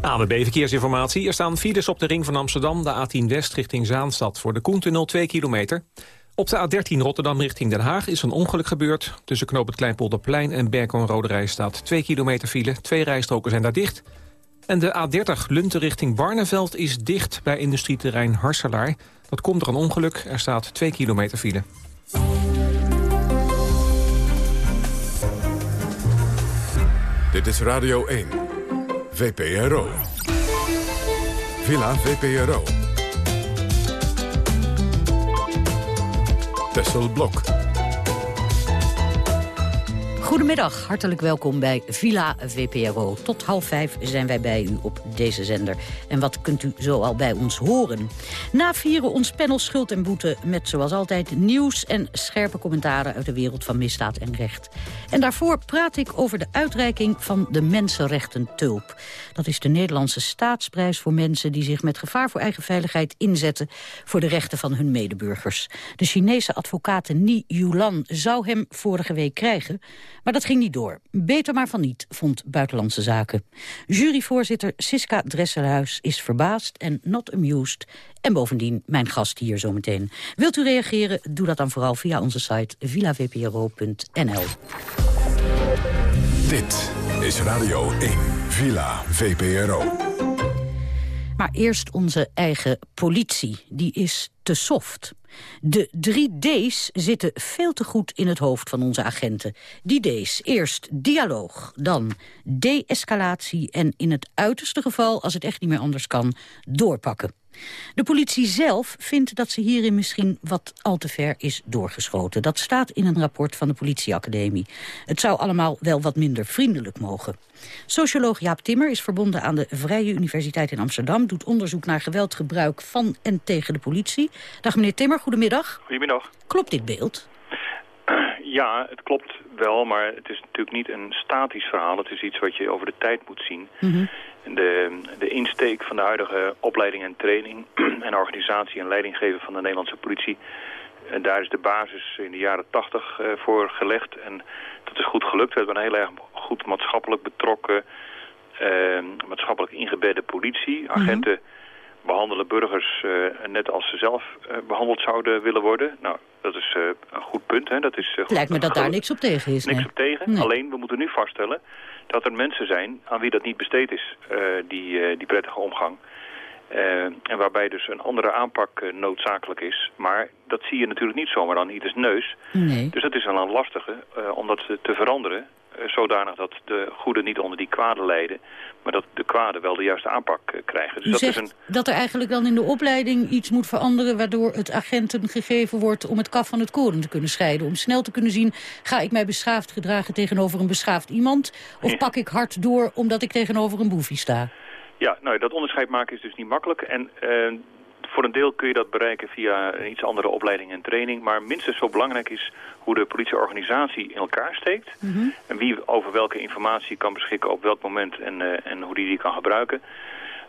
ANWB Verkeersinformatie. Er staan files op de ring van Amsterdam, de A10 West richting Zaanstad. Voor de Koentunnel 2 kilometer. Op de A13 Rotterdam richting Den Haag is een ongeluk gebeurd. Tussen knoop het Kleinpolderplein en Berkel Roderij staat 2 kilometer file. Twee rijstroken zijn daar dicht. En de A30 Lunten richting Barneveld is dicht bij industrieterrein Harselaar. Dat komt door een ongeluk. Er staat 2 kilometer file. Dit is Radio 1, VPRO. Villa VPRO. Tessel Blok. Goedemiddag, hartelijk welkom bij Villa VPRO. Tot half vijf zijn wij bij u op deze zender. En wat kunt u zo al bij ons horen? Na vieren ons panel Schuld en Boete met zoals altijd nieuws... en scherpe commentaren uit de wereld van misdaad en recht. En daarvoor praat ik over de uitreiking van de Mensenrechten Tulp. Dat is de Nederlandse staatsprijs voor mensen die zich met gevaar voor eigen veiligheid inzetten... voor de rechten van hun medeburgers. De Chinese advocaat Ni Yulan zou hem vorige week krijgen... Maar dat ging niet door. Beter maar van niet, vond Buitenlandse Zaken. Juryvoorzitter Siska Dresselhuis is verbaasd en not amused. En bovendien mijn gast hier zometeen. Wilt u reageren? Doe dat dan vooral via onze site villavpro.nl. Dit is Radio 1, Villa VPRO. Maar eerst onze eigen politie. Die is te soft. De drie D's zitten veel te goed in het hoofd van onze agenten. Die D's. Eerst dialoog, dan de-escalatie... en in het uiterste geval, als het echt niet meer anders kan, doorpakken. De politie zelf vindt dat ze hierin misschien wat al te ver is doorgeschoten. Dat staat in een rapport van de politieacademie. Het zou allemaal wel wat minder vriendelijk mogen. Socioloog Jaap Timmer is verbonden aan de Vrije Universiteit in Amsterdam... doet onderzoek naar geweldgebruik van en tegen de politie. Dag meneer Timmer, goedemiddag. Goedemiddag. Klopt dit beeld? *clears throat* Ja, het klopt wel, maar het is natuurlijk niet een statisch verhaal. Het is iets wat je over de tijd moet zien. De, de insteek van de huidige opleiding en training *clears throat* en organisatie en leidinggeven van de Nederlandse politie... En daar is de basis in de jaren tachtig uh, voor gelegd. En dat is goed gelukt. We hebben een heel erg goed maatschappelijk betrokken, uh, maatschappelijk ingebedde politie. Agenten behandelen burgers uh, net als ze zelf behandeld zouden willen worden. Nou, dat is een goed punt. Hè. Dat is, Lijkt me dat daar niks op tegen is. Niks nee. op tegen. Alleen, we moeten nu vaststellen dat er mensen zijn aan wie dat niet besteed is, eh, die, eh, die prettige omgang. Eh, en waarbij dus een andere aanpak eh, noodzakelijk is. Maar dat zie je natuurlijk niet zomaar aan ieders neus. Nee. Dus het is wel een lastige eh, om dat te veranderen. Eh, zodanig dat de goede niet onder die kwade lijden. Maar dat de kwade wel de juiste aanpak eh, krijgen. Dus U dat zegt is een, dat er eigenlijk dan in de opleiding iets moet veranderen... waardoor het agenten gegeven wordt om het kaf van het koren te kunnen scheiden. Om snel te kunnen zien, ga ik mij beschaafd gedragen tegenover een beschaafd iemand... of pak ik hard door omdat ik tegenover een boefie sta? Ja, nou, dat onderscheid maken is dus niet makkelijk. En eh, voor een deel kun je dat bereiken via een iets andere opleiding en training. Maar minstens zo belangrijk is hoe de politieorganisatie in elkaar steekt. En wie over welke informatie kan beschikken op welk moment en, eh, en hoe die die kan gebruiken.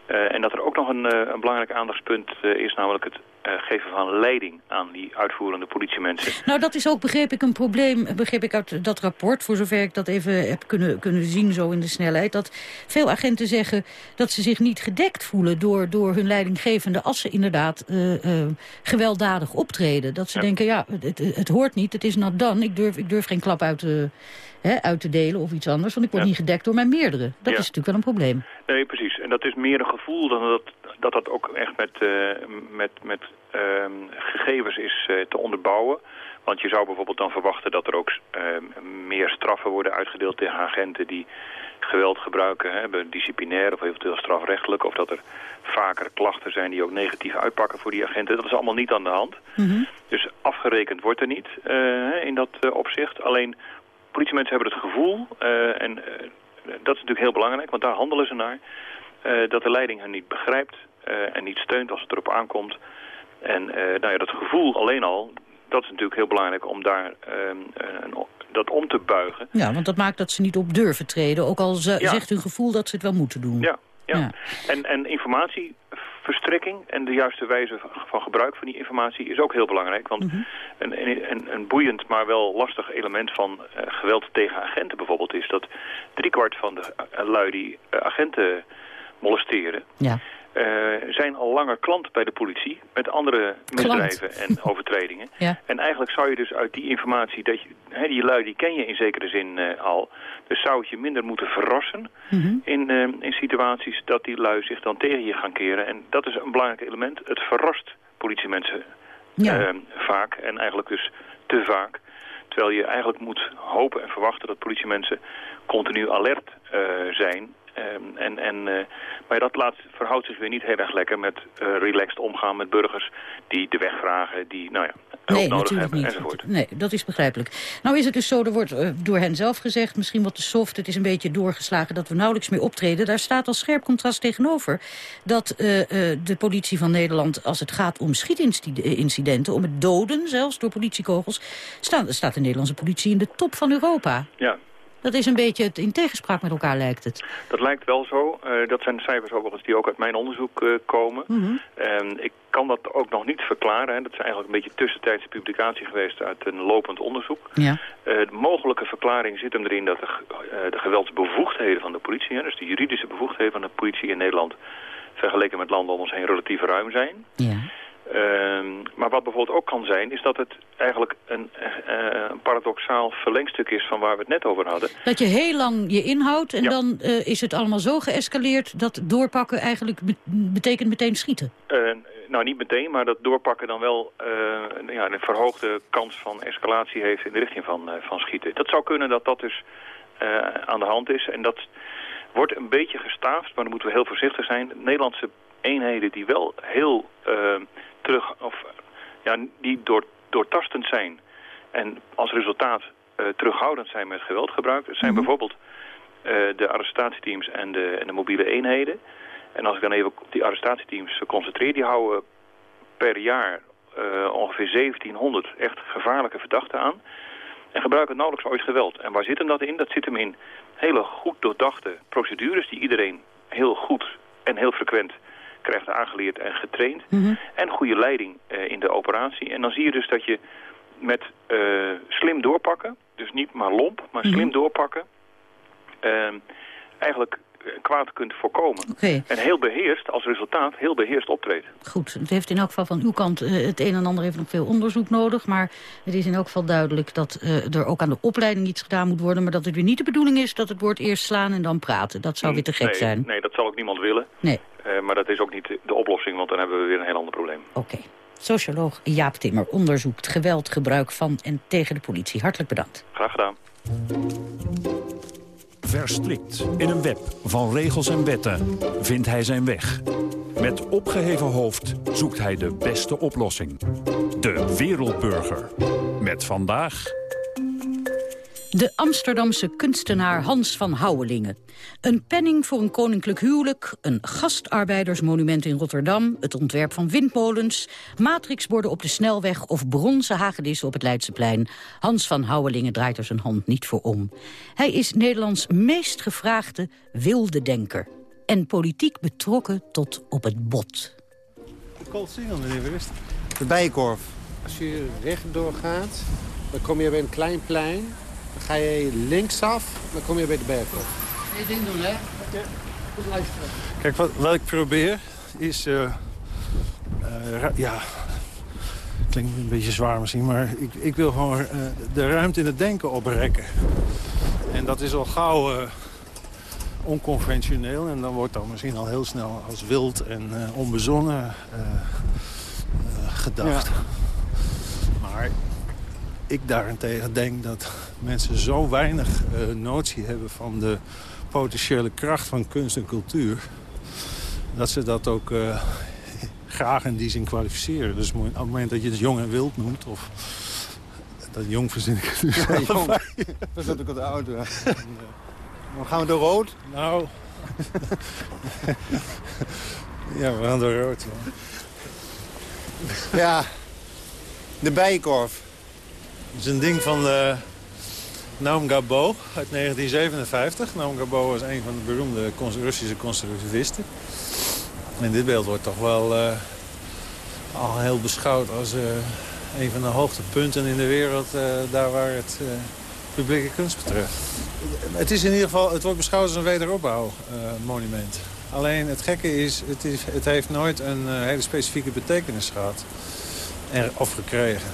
Eh, en dat er ook nog een, eh, een belangrijk aandachtspunt is, namelijk het eh, geven van leiding aan die uitvoerende politiemensen. Nou, dat is ook, begreep ik, een probleem, begreep ik uit dat rapport... voor zover ik dat even heb kunnen, kunnen zien zo in de snelheid... dat veel agenten zeggen dat ze zich niet gedekt voelen door, door hun leidinggevende... als ze inderdaad eh, eh, gewelddadig optreden. Dat ze denken, ja, het, het hoort niet, het is not done. Ik durf, ik durf geen klap uit te, hè, uit te delen of iets anders... want ik word niet gedekt door mijn meerdere. Dat Ja. is natuurlijk wel een probleem. Nee, precies. En dat is meer een gevoel dan dat dat, dat ook echt met, eh, met, met ehm, gegevens is eh, te onderbouwen. Want je zou bijvoorbeeld dan verwachten dat er ook ehm, meer straffen worden uitgedeeld tegen agenten die geweld gebruiken, hè, hebben disciplinair of eventueel strafrechtelijk. Of dat er vaker klachten zijn die ook negatief uitpakken voor die agenten. Dat is allemaal niet aan de hand. Dus afgerekend wordt er niet eh, in dat opzicht. Alleen politiemensen hebben het gevoel, en dat is natuurlijk heel belangrijk, want daar handelen ze naar, dat de leiding hen niet begrijpt eh, en niet steunt als het erop aankomt. En eh, nou ja, dat gevoel alleen al, dat is natuurlijk heel belangrijk om daar ehm, dat om te buigen. Ja, want dat maakt dat ze niet op durven treden. Ook al Ja. zegt hun gevoel dat ze het wel moeten doen. Ja, ja. Ja. En, en informatieverstrekking en de juiste wijze van- gebruik van die informatie is ook heel belangrijk. Want Mhm. een, een, een, een boeiend, maar wel lastig element van eh, geweld tegen agenten bijvoorbeeld is dat driekwart van de eh, lui die eh, agenten molesteren, Ja. eh, zijn al langer klant bij de politie met andere misdrijven en *laughs* overtredingen. Ja. En eigenlijk zou je dus uit die informatie, dat je, die lui die ken je in zekere zin eh, al, dus zou het je minder moeten verrassen in, eh, in situaties dat die lui zich dan tegen je gaan keren. En dat is een belangrijk element. Het verrast politiemensen eh, vaak en eigenlijk dus te vaak. Terwijl je eigenlijk moet hopen en verwachten dat politiemensen continu alert zijn. Ehm, en, en, eh, maar dat laat, verhoudt zich weer niet heel erg lekker met eh, relaxed omgaan met burgers die de weg vragen, die nou ja, hulp Nee, nodig hebben niet. enzovoort. Nee, dat is begrijpelijk. Nou is het dus zo, er wordt eh, door hen zelf gezegd, misschien wat te soft, het is een beetje doorgeslagen dat we nauwelijks meer optreden. Daar staat als scherp contrast tegenover dat de politie van Nederland, als het gaat om schietincidenten, om het doden zelfs door politiekogels, staat, staat de Nederlandse politie in de top van Europa. Ja, Dat is een beetje het in tegenspraak met elkaar lijkt het. Dat lijkt wel zo. Eh, dat zijn cijfers overigens die ook uit mijn onderzoek eh, komen. En ik kan dat ook nog niet verklaren. Hè. Dat is eigenlijk een beetje tussentijdse publicatie geweest uit een lopend onderzoek. Ja. Eh, de mogelijke verklaring zit hem erin dat de, de geweldsbevoegdheden van de politie, hè, dus de juridische bevoegdheden van de politie in Nederland, vergeleken met landen om ons heen relatief ruim zijn. Ja. Ehm, maar wat bijvoorbeeld ook kan zijn, is dat het eigenlijk een verlengstuk is van waar we het net over hadden. Dat je heel lang je inhoudt en Ja. dan eh, is het allemaal zo geëscaleerd dat doorpakken eigenlijk be- betekent meteen schieten. Eh, nou, niet meteen, maar dat doorpakken dan wel eh, ja, een verhoogde kans van escalatie heeft in de richting van, van schieten. Dat zou kunnen dat dat dus aan de hand is. En dat wordt een beetje gestaafd, maar dan moeten we heel voorzichtig zijn. Nederlandse eenheden die wel heel terug, of ja, die door, doortastend zijn en als resultaat eh, terughoudend zijn met geweldgebruik. Dat zijn bijvoorbeeld eh, de arrestatieteams en de, en de mobiele eenheden. En als ik dan even op die arrestatieteams concentreer, die houden per jaar eh, ongeveer 1700 echt gevaarlijke verdachten aan. En gebruiken nauwelijks ooit geweld. En waar zit hem dat in? Dat zit hem in hele goed doordachte procedures die iedereen heel goed en heel frequent krijgt aangeleerd en getraind. En goede leiding in de operatie. En dan zie je dus dat je met eh, slim doorpakken, dus niet maar lomp, maar slim doorpakken, ehm, eigenlijk kwaad kunt voorkomen. En heel beheerst, als resultaat, heel beheerst optreden. Goed, het heeft in elk geval van uw kant eh, het een en ander heeft nog veel onderzoek nodig. Maar het is in elk geval duidelijk dat eh, er ook aan de opleiding iets gedaan moet worden. Maar dat het weer niet de bedoeling is dat het wordt eerst slaan en dan praten. Dat zou weer te gek nee, zijn. Nee, dat zal ook niemand willen. Nee. Eh, maar dat is ook niet de- de oplossing, want dan hebben we weer een heel ander probleem. Oké. Socioloog Jaap Timmer onderzoekt geweld, gebruik van en tegen de politie. Hartelijk bedankt. Graag gedaan. Verstrikt in een web van regels en wetten vindt hij zijn weg. Met opgeheven hoofd zoekt hij de beste oplossing. De wereldburger. Met vandaag... De Amsterdamse kunstenaar Hans van Houwelingen. Een penning voor een koninklijk huwelijk, een gastarbeidersmonument in Rotterdam... het ontwerp van windmolens, matrixborden op de snelweg... of bronzen hagedissen op het Leidseplein. Hans van Houwelingen draait er zijn hand niet voor om. Hij is Nederlands meest gevraagde wilde denker. En politiek betrokken tot op het bot. Cold single, meneer Wist. De Bijenkorf. Als je rechtdoor gaat, dan kom je bij een klein plein. Dan ga je linksaf, dan kom je bij de Bijenkorf. Geen ding doen, hè? Goed luisteren. Kijk, wat, wat ik probeer is... eh, eh, ja, klinkt een beetje zwaar misschien, maar ik, ik wil gewoon eh, de ruimte in het denken oprekken. En dat is al gauw eh, onconventioneel en dan wordt dan misschien al heel snel als wild en eh, onbezonnen eh, eh, gedacht. Maar ik daarentegen denk dat mensen zo weinig eh, notie hebben van de potentiële kracht van kunst en cultuur... dat ze dat ook eh, *laughs* graag in die zin kwalificeren. Dus op het moment dat je het jong en wild noemt... of dat jong verzin ik het nu Ja, jong. *laughs* Dat zat ik op de auto. Dan gaan we door rood? Nou... *laughs* ja, we gaan door rood. Ja. Ja, de Bijenkorf. Het is een ding van eh Naum Gabo uit 1957. Naum Gabo was een van de beroemde Russische conservativisten. En dit beeld wordt toch wel eh, al heel beschouwd als eh, een van de hoogtepunten in de wereld... daar waar het publieke kunst betreft. Het is in ieder geval, het wordt beschouwd als een wederopbouwmonument. Alleen het gekke is, het, is, het heeft nooit een hele specifieke betekenis gehad. Of gekregen.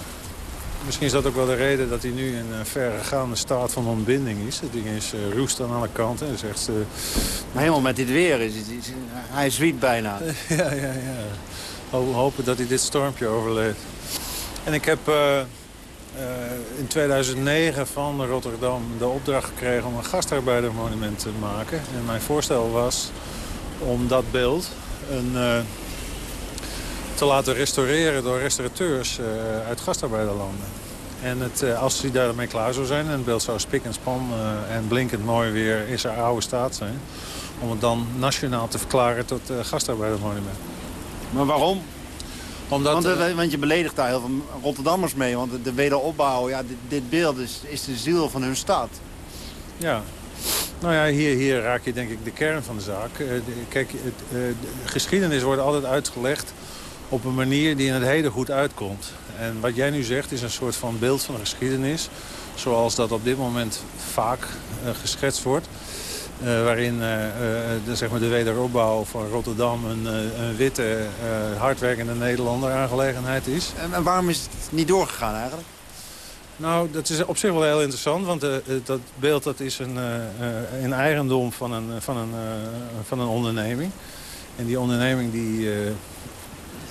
Misschien is dat ook wel de reden dat hij nu in een verregaande staat van ontbinding is. Het ding is eh, roest aan alle kanten. Het is echt, Maar helemaal met dit weer, is, is- hij zwiet bijna. *laughs* ja, ja, ja. Ho- Hopen dat hij dit stormpje overleeft. En ik heb eh, eh, in 2009 van Rotterdam de opdracht gekregen om een gastarbeidermonument te maken. En mijn voorstel was om dat beeld een, te laten restaureren door restaurateurs eh, uit gastarbeiderlanden. En het, eh, als die daarmee klaar zou zijn en het beeld zou spik en span eh, en blinkend mooi weer in zijn oude staat zijn... om het dan nationaal te verklaren tot eh gastarbeidermonument. Maar waarom? Omdat, want, want je beledigt daar heel veel Rotterdammers mee. Want de- de wederopbouw, ja, dit, dit beeld is, is de ziel van hun stad. Ja. Nou ja, hier, hier raak je denk ik de kern van de zaak. Eh, de- kijk, het, eh, de geschiedenis wordt altijd uitgelegd op een manier die in het heden goed uitkomt. En wat jij nu zegt is een soort van beeld van de geschiedenis. Zoals dat op dit moment vaak eh, geschetst wordt. Eh, waarin eh, de, zeg maar de wederopbouw van Rotterdam een, een witte, hardwerkende Nederlander aangelegenheid is. En, en waarom is het niet doorgegaan eigenlijk? Nou, dat is op zich wel heel interessant, want dat beeld dat is een, eigendom van een, van, een, van een onderneming. En die onderneming die...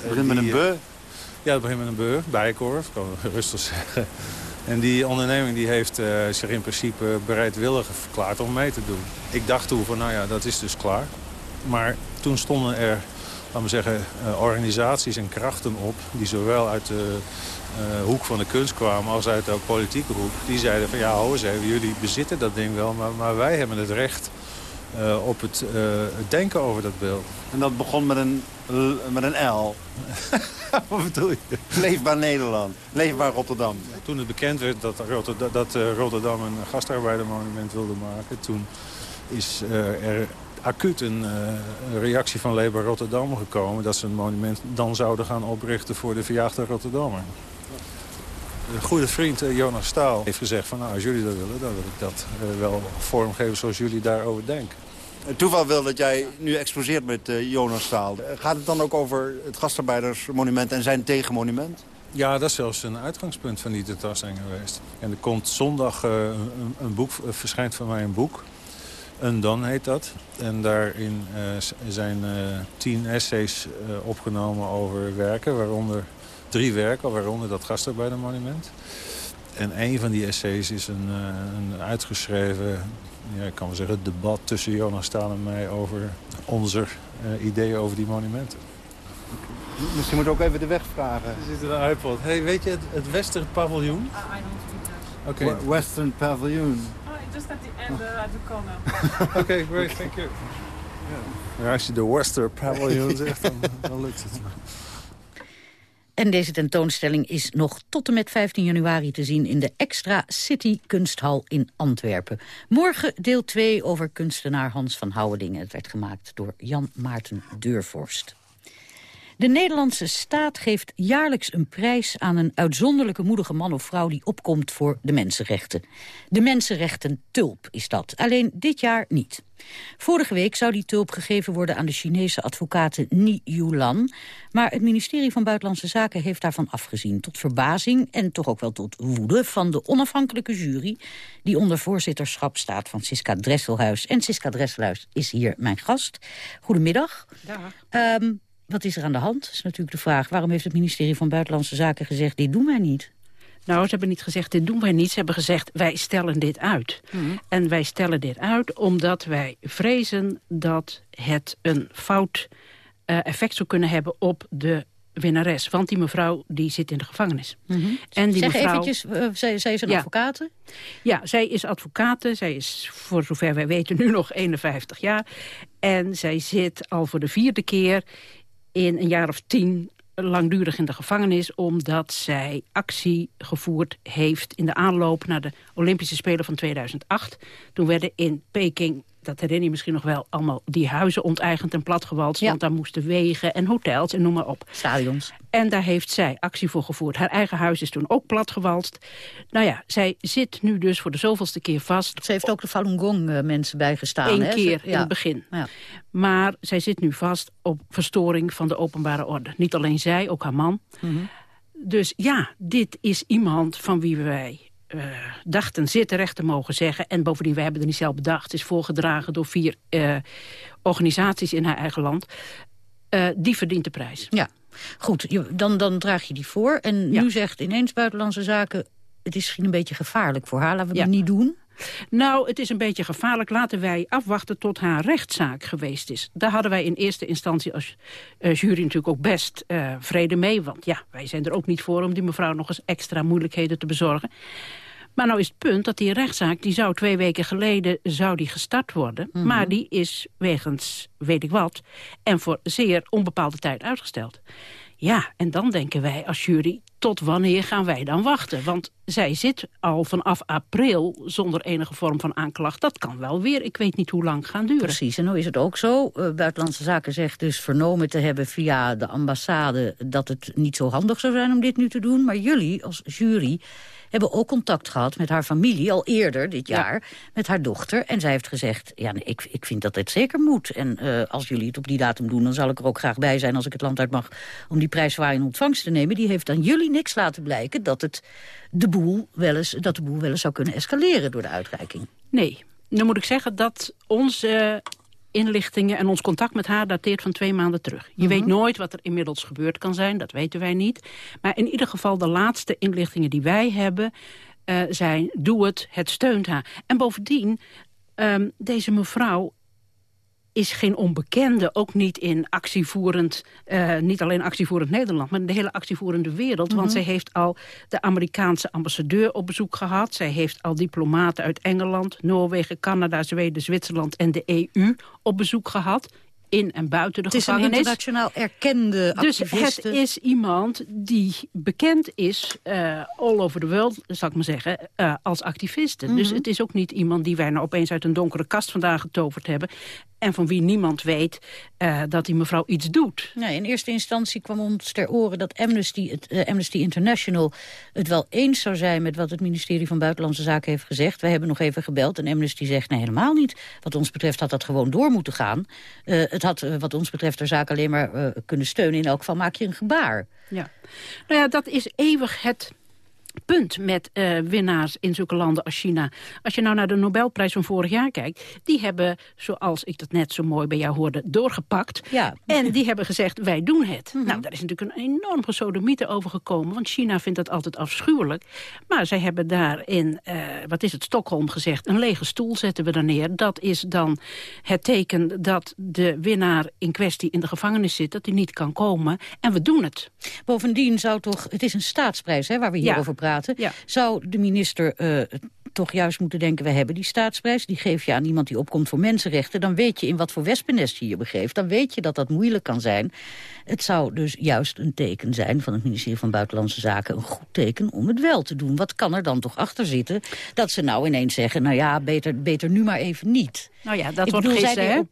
Het begint met een beu. eh, Ja, het begint met een beu, bijkorf, kan ik rustig *laughs* zeggen. En die onderneming die heeft eh, zich in principe bereidwillig verklaard om mee te doen. Ik dacht toen van, nou ja, dat is dus klaar. Maar toen stonden er, laten we zeggen, eh, organisaties en krachten op... die zowel uit de eh, hoek van de kunst kwamen als uit de politieke hoek. Die zeiden van, ja, ho eens even, jullie bezitten dat ding wel... maar, maar wij hebben het recht eh, op het, eh, het denken over dat beeld. En dat begon met een, L- met een L. *laughs* Wat bedoel je? Leefbaar Nederland. Leefbaar Rotterdam. Toen het bekend werd dat Rotterdam, dat, eh, Rotterdam een gastarbeidermonument wilde maken... toen is er acuut een reactie van Labour Rotterdam gekomen... dat ze een monument dan zouden gaan oprichten voor de verjaagde Rotterdammer. Een goede vriend eh, Jonas Staal heeft gezegd van... nou, als jullie dat willen, dan wil ik dat eh, wel vormgeven zoals jullie daarover denken. Het toeval wil dat jij nu exposeert met uh, Jonas Staal. Gaat het dan ook over het gastarbeidersmonument en zijn tegenmonument? Ja, dat is zelfs een uitgangspunt van die tentoonstelling geweest. En er komt zondag uh, een, een, boek, uh, verschijnt van mij een boek. Undone heet dat. En daarin uh, zijn tien essays opgenomen over werken, waaronder drie werken, waaronder dat gastarbeidermonument. En een van die essays is een, een uitgeschreven, ja, ik kan wel zeggen, debat tussen Jonas Staal en mij over onze ideeën over die monumenten. Misschien moet ik ook even de weg vragen. Er zit een iPod. Hey, weet je het, het Western Paviljoen? Uh, speak okay. Western Paviljoen. Oh, just at the end, uh, at the corner. *laughs* Oké, okay, great, thank you. Ja, als je de Western Paviljoen zegt, dan, dan lukt het. En deze tentoonstelling is nog tot en met 15 januari te zien... in de Extra City Kunsthal in Antwerpen. Morgen deel 2 over kunstenaar Hans van Houwelingen. Het werd gemaakt door Jan Maarten Deurvorst. De Nederlandse staat geeft jaarlijks een prijs aan een uitzonderlijke moedige man of vrouw die opkomt voor de mensenrechten. De mensenrechten tulp is dat, alleen dit jaar niet. Vorige week zou die tulp gegeven worden aan de Chinese advocaat Ni Yulan, maar het ministerie van Buitenlandse Zaken heeft daarvan afgezien, tot verbazing en toch ook wel tot woede van de onafhankelijke jury, die onder voorzitterschap staat van Siska Dresselhuis. En Siska Dresselhuis is hier mijn gast. Goedemiddag. Ja. Um, wat is er aan de hand, is natuurlijk de vraag. Waarom heeft het ministerie van Buitenlandse Zaken gezegd... dit doen wij niet? Nou, ze hebben niet gezegd, dit doen wij niet. Ze hebben gezegd, wij stellen dit uit. Mm. En wij stellen dit uit omdat wij vrezen dat het een fout uh, effect zou kunnen hebben op de winnares. Want die mevrouw die zit in de gevangenis. Mm -hmm. en die zeg mevrouw, eventjes, uh, zij, zij, is een ja. advocate? Ja, zij is advocate. Zij is, voor zover wij weten, nu nog 51 jaar. En zij zit al voor de vierde keer in een jaar of tien langdurig in de gevangenis... omdat zij actie gevoerd heeft in de aanloop naar de Olympische Spelen van 2008. Toen werden in Peking dat herinner je misschien nog wel, allemaal die huizen onteigend en platgewalst. Ja. Want daar moesten wegen en hotels en noem maar op. Stadions. En daar heeft zij actie voor gevoerd. Haar eigen huis is toen ook platgewalst. Nou ja, zij zit nu dus voor de zoveelste keer vast. Ze heeft ook de Falun Gong uh, mensen bijgestaan. Eén keer ja. in het begin. Ja. Maar zij zit nu vast op verstoring van de openbare orde. Niet alleen zij, ook haar man. Mm -hmm. Dus ja, dit is iemand van wie wij uh, dachten zeer terecht te mogen zeggen. En bovendien, we hebben het niet zelf bedacht. Het is voorgedragen door vier uh, organisaties in haar eigen land. Uh, die verdient de prijs. Ja, goed. Dan, dan draag je die voor. En ja. nu zegt ineens Buitenlandse Zaken... het is misschien een beetje gevaarlijk voor haar. Laten we ja. het niet doen. Nou, het is een beetje gevaarlijk. Laten wij afwachten tot haar rechtszaak geweest is. Daar hadden wij in eerste instantie als uh, jury natuurlijk ook best uh, vrede mee. Want ja, wij zijn er ook niet voor om die mevrouw nog eens extra moeilijkheden te bezorgen. Maar nou is het punt dat die rechtszaak, die zou twee weken geleden zou die gestart worden. Mm -hmm. Maar die is wegens weet ik wat en voor zeer onbepaalde tijd uitgesteld. Ja, en dan denken wij als jury, tot wanneer gaan wij dan wachten? Want zij zit al vanaf april zonder enige vorm van aanklacht. Dat kan wel weer, ik weet niet hoe lang gaan duren. Precies, en nu is het ook zo. Uh, Buitenlandse Zaken zegt dus vernomen te hebben via de ambassade... dat het niet zo handig zou zijn om dit nu te doen. Maar jullie als jury hebben ook contact gehad met haar familie... al eerder dit jaar, ja. met haar dochter. En zij heeft gezegd, ja, nee, ik, ik vind dat dit zeker moet. En uh, als jullie het op die datum doen, dan zal ik er ook graag bij zijn... als ik het land uit mag om die prijswaar in ontvangst te nemen. Die heeft aan jullie niks laten blijken dat, het de boel wel eens, dat de boel wel eens zou kunnen escaleren door de uitreiking. Nee, dan moet ik zeggen dat onze inlichtingen en ons contact met haar dateert van twee maanden terug. Je mm -hmm. weet nooit wat er inmiddels gebeurd kan zijn, dat weten wij niet. Maar in ieder geval de laatste inlichtingen die wij hebben... Uh, zijn, doe het, het steunt haar. En bovendien, um, deze mevrouw is geen onbekende, ook niet in actievoerend, uh, niet alleen actievoerend Nederland, maar in de hele actievoerende wereld. Mm -hmm. Want zij heeft al de Amerikaanse ambassadeur op bezoek gehad. Zij heeft al diplomaten uit Engeland, Noorwegen, Canada, Zweden, Zwitserland en de EU op bezoek gehad. In en buiten de het is een gevangenis. internationaal erkende Dus activiste. het is iemand die bekend is, eh, all over the world, zal ik maar zeggen, eh, als activiste. Dus Mhm. het is ook niet iemand die wij nou opeens uit een donkere kast vandaan getoverd hebben. En van wie niemand weet eh, dat die mevrouw iets doet. Nee, in eerste instantie kwam ons ter oren dat Amnesty, het, Amnesty International het wel eens zou zijn met wat het ministerie van Buitenlandse Zaken heeft gezegd. Wij hebben nog even gebeld en Amnesty zegt nee, helemaal niet. Wat ons betreft had dat gewoon door moeten gaan. Het had eh, wat ons betreft de zaak alleen maar eh, kunnen steunen. In elk geval maak je een gebaar. Ja. Nou ja, dat is eeuwig het punt met eh, winnaars in zulke landen als China. Als je nou naar de Nobelprijs van vorig jaar kijkt... die hebben, zoals ik dat net zo mooi bij jou hoorde, doorgepakt. Ja. En die hebben gezegd, wij doen het. Nou, daar is natuurlijk een enorm gesodemiete over gekomen... want China vindt dat altijd afschuwelijk. Maar zij hebben daar in, eh, wat is het, Stockholm gezegd... een lege stoel zetten we daar neer. Dat is dan het teken dat de winnaar in kwestie in de gevangenis zit... dat hij niet kan komen. En we doen het. Bovendien zou toch, het is een staatsprijs hè, waar we hier Ja. over praten. Zou de minister eh, toch juist moeten denken, we hebben die staatsprijs. Die geef je aan iemand die opkomt voor mensenrechten. Dan weet je in wat voor wespennest je je begeeft. Dan weet je dat dat moeilijk kan zijn. Het zou dus juist een teken zijn van het ministerie van Buitenlandse Zaken. Een goed teken om het wel te doen. Wat kan er dan toch achter zitten? Dat ze nou ineens zeggen, nou ja, beter, beter nu maar even niet. Nou ja, dat Ik wordt bedoel, zij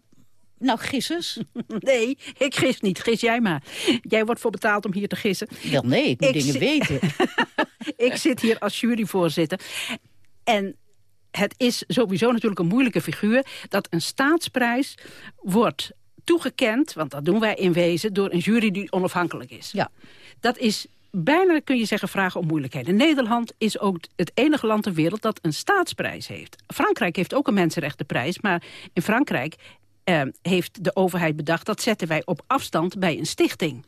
Nou, gissers? *laughs* Nee, ik gis niet. Gis jij maar. Jij wordt voor betaald om hier te gissen. Wel nee, ik moet dingen weten. *laughs* ik zit hier als juryvoorzitter. En het is sowieso natuurlijk een moeilijke figuur... dat een staatsprijs wordt toegekend, want dat doen wij in wezen... door een jury die onafhankelijk is. Ja. Dat is bijna, kun je zeggen, vragen om moeilijkheden. Nederland is ook het enige land ter wereld dat een staatsprijs heeft. Frankrijk heeft ook een mensenrechtenprijs, maar in Frankrijk... eh, heeft de overheid bedacht, dat zetten wij op afstand bij een stichting.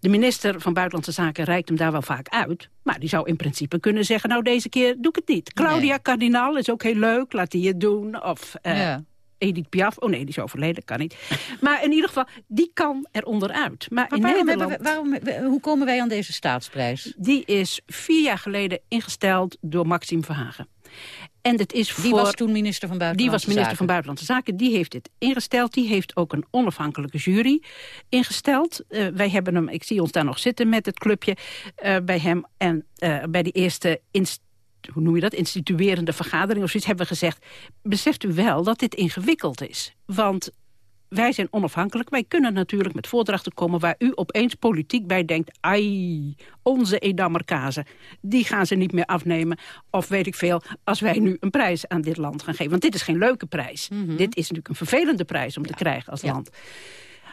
De minister van Buitenlandse Zaken reikt hem daar wel vaak uit. Maar die zou in principe kunnen zeggen, nou deze keer doe ik het niet. Claudia Cardinal is ook heel leuk, laat die het doen. Of Ja. Edith Piaf, oh nee, die is overleden, kan niet. *laughs* Maar in ieder geval, die kan er onderuit. Maar, Maar in waarom Nederland... waarom, hoe komen wij aan deze staatsprijs? Die is vier jaar geleden ingesteld door Maxime Verhagen. En dit is Die voor... was toen minister van Die Buitenlandse was minister Zaken. van Buitenlandse Zaken. Die heeft dit ingesteld. Die heeft ook een onafhankelijke jury ingesteld. Eh, wij hebben hem, ik zie ons daar nog zitten met het clubje eh, bij hem. En eh, bij die eerste hoe noem je dat, instituerende vergadering of zoiets, hebben we gezegd, beseft u wel dat dit ingewikkeld is. Want wij zijn onafhankelijk. Wij kunnen natuurlijk met voordrachten komen waar u opeens politiek bij denkt... ai, onze Edammerkazen, die gaan ze niet meer afnemen. Of weet ik veel, als wij nu een prijs aan dit land gaan geven. Want dit is geen leuke prijs. Dit is natuurlijk een vervelende prijs om te krijgen als land.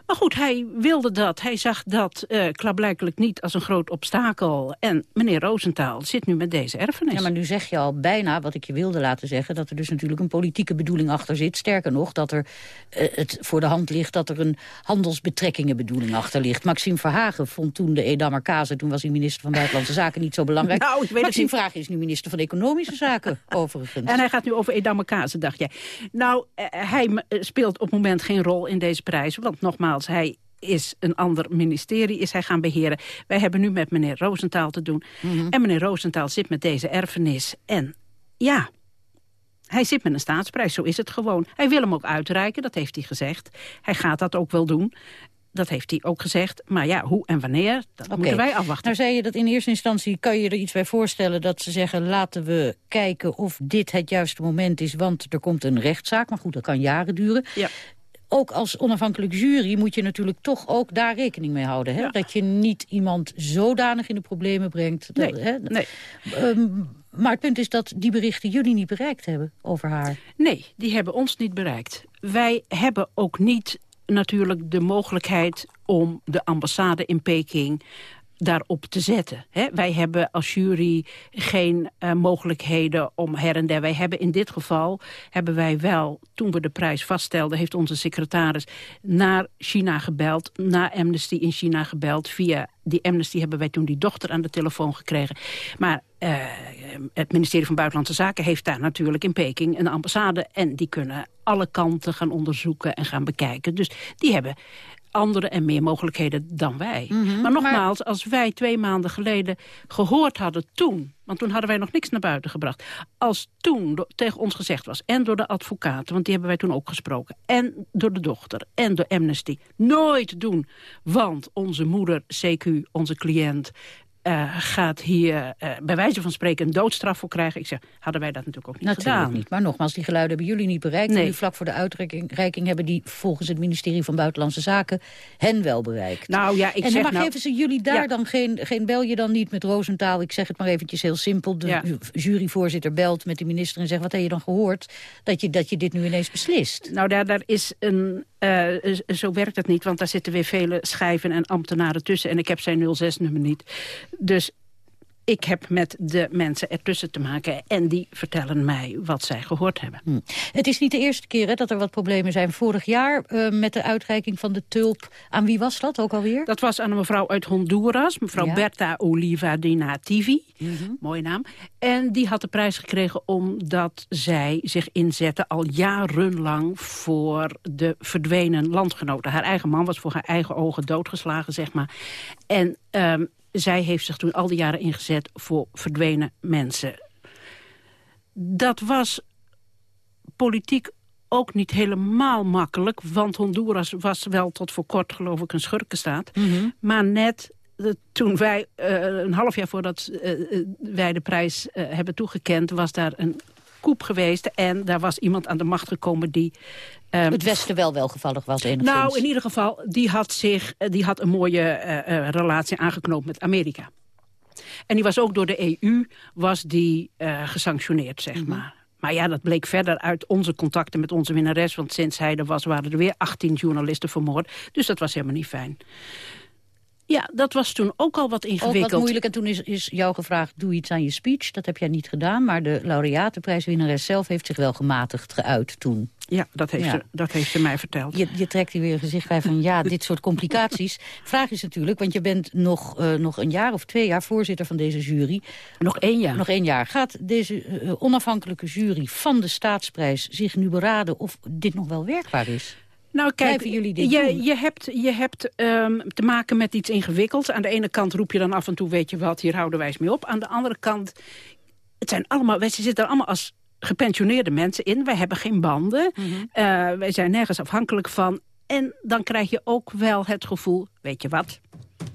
Maar goed, hij wilde dat. Hij zag dat eh klaarblijkelijk niet als een groot obstakel. En meneer Roosentaal zit nu met deze erfenis. Ja, maar nu zeg je al bijna wat ik je wilde laten zeggen... dat er dus natuurlijk een politieke bedoeling achter zit. Sterker nog, dat er eh, het voor de hand ligt... dat er een handelsbetrekkingenbedoeling achter ligt. Maxime Verhagen vond toen de Edammer Kazen... toen was hij minister van Buitenlandse Zaken niet zo belangrijk. Nou, ik weet Maxime. Verhagen is nu minister van Economische Zaken, *laughs* overigens. En hij gaat nu over Edam Kazen, dacht jij. Nou, eh, hij speelt op het moment geen rol in deze prijs. Want nogmaals, hij is een ander ministerie, is hij gaan beheren. Wij hebben nu met meneer Roosentaal te doen. En meneer Roosentaal zit met deze erfenis. En ja, hij zit met een staatsprijs, zo is het gewoon. Hij wil hem ook uitreiken, dat heeft hij gezegd. Hij gaat dat ook wel doen. Dat heeft hij ook gezegd. Maar ja, hoe en wanneer, dat moeten wij afwachten. Nou zei je dat in eerste instantie kan je er iets bij voorstellen... dat ze zeggen laten we kijken of dit het juiste moment is... want er komt een rechtszaak, maar goed, dat kan jaren duren. Ja. Ook als onafhankelijk jury moet je natuurlijk toch ook daar rekening mee houden. Hè? Dat je niet iemand zodanig in de problemen brengt. Dat, Nee, hè? nee. Ehm, maar het punt is dat die berichten jullie niet bereikt hebben over haar. Nee, die hebben ons niet bereikt. Wij hebben ook niet natuurlijk de mogelijkheid om de ambassade in Peking daarop te zetten. Hè? Wij hebben als jury geen eh, mogelijkheden om her en der. Wij hebben in dit geval, hebben wij wel, toen we de prijs vaststelden... heeft onze secretaris naar China gebeld, naar Amnesty in China gebeld. Via die Amnesty hebben wij toen die dochter aan de telefoon gekregen. Maar eh, het ministerie van Buitenlandse Zaken heeft daar natuurlijk in Peking een ambassade. En die kunnen alle kanten gaan onderzoeken en gaan bekijken. Dus die hebben andere en meer mogelijkheden dan wij. Mhm, maar nogmaals, als wij twee maanden geleden gehoord hadden toen... want toen hadden wij nog niks naar buiten gebracht... als toen tegen ons gezegd was, en door de advocaten... want die hebben wij toen ook gesproken... en door de dochter, en door Amnesty... nooit doen, want onze moeder, CQ, onze cliënt... eh, gaat hier eh, bij wijze van spreken een doodstraf voor krijgen. Ik zeg, hadden wij dat natuurlijk ook niet Natuurlijk gedaan. niet. Maar nogmaals, die geluiden hebben jullie niet bereikt. Nee. En nu vlak voor de uitreiking hebben die volgens het ministerie van Buitenlandse Zaken hen wel bereikt. Nou ja, ik en zeg maar nou- geven ze jullie daar Ja. dan geen, geen bel je dan niet met Roosentaal? Ik zeg het maar eventjes heel simpel. De Ja. juryvoorzitter belt met de minister en zegt... wat heb je dan gehoord dat je, dat je dit nu ineens beslist? Nou, daar, daar is een... eh, zo werkt het niet, want daar zitten weer vele schijven en ambtenaren tussen. En ik heb zijn 06-nummer niet. Dus ik heb met de mensen ertussen te maken. En die vertellen mij wat zij gehoord hebben. Hm. Het is niet de eerste keer hè, dat er wat problemen zijn. Vorig jaar eh, met de uitreiking van de tulp. Aan wie was dat ook alweer? Dat was aan een mevrouw uit Honduras, mevrouw Ja. Berta Oliva de Nativi. Mooie naam. En die had de prijs gekregen omdat zij zich inzette al jarenlang voor de verdwenen landgenoten. Haar eigen man was voor haar eigen ogen doodgeslagen, zeg maar. En ehm, zij heeft zich toen al die jaren ingezet voor verdwenen mensen. Dat was politiek ook niet helemaal makkelijk. Want Honduras was wel tot voor kort, geloof ik, een schurkenstaat. Maar net eh, toen wij, eh, een half jaar voordat eh, wij de prijs hebben toegekend... was daar een koep geweest en daar was iemand aan de macht gekomen die... ehm, Het Westen wel welgevallig was enigszins. nou, in ieder geval, die had, zich, eh, die had een mooie eh, eh, relatie aangeknoopt met Amerika. En die was ook door de EU was die, gesanctioneerd, zeg maar. Maar ja, dat bleek verder uit onze contacten met onze winnares. Want sinds hij er was, waren er weer 18 journalisten vermoord. Dus dat was helemaal niet fijn. Ja, dat was toen ook al wat Ook ingewikkeld. wat moeilijk. En toen is, is jou gevraagd, doe iets aan je speech. Dat heb jij niet gedaan. Maar de laureatenprijswinnares zelf heeft zich wel gematigd geuit toen. Ja, dat heeft, Ja. Ze, dat heeft ze mij verteld. Je, je trekt hier weer een gezicht bij van ja, *laughs* dit soort complicaties. Vraag is natuurlijk, want je bent nog, eh, nog een jaar of twee jaar voorzitter van deze jury. Nog één jaar. Nog één jaar. Gaat deze eh, onafhankelijke jury van de staatsprijs zich nu beraden of dit nog wel werkbaar is? Nou, kijk, Blijven jullie dit je, doen? je hebt, je hebt ehm, te maken met iets ingewikkelds. Aan de ene kant roep je dan af en toe, weet je wat, hier houden wij eens mee op. Aan de andere kant, het zijn allemaal, wij zitten er allemaal als gepensioneerde mensen in. Wij hebben geen banden. Mhm. Eh, wij zijn nergens afhankelijk van. En dan krijg je ook wel het gevoel, weet je wat,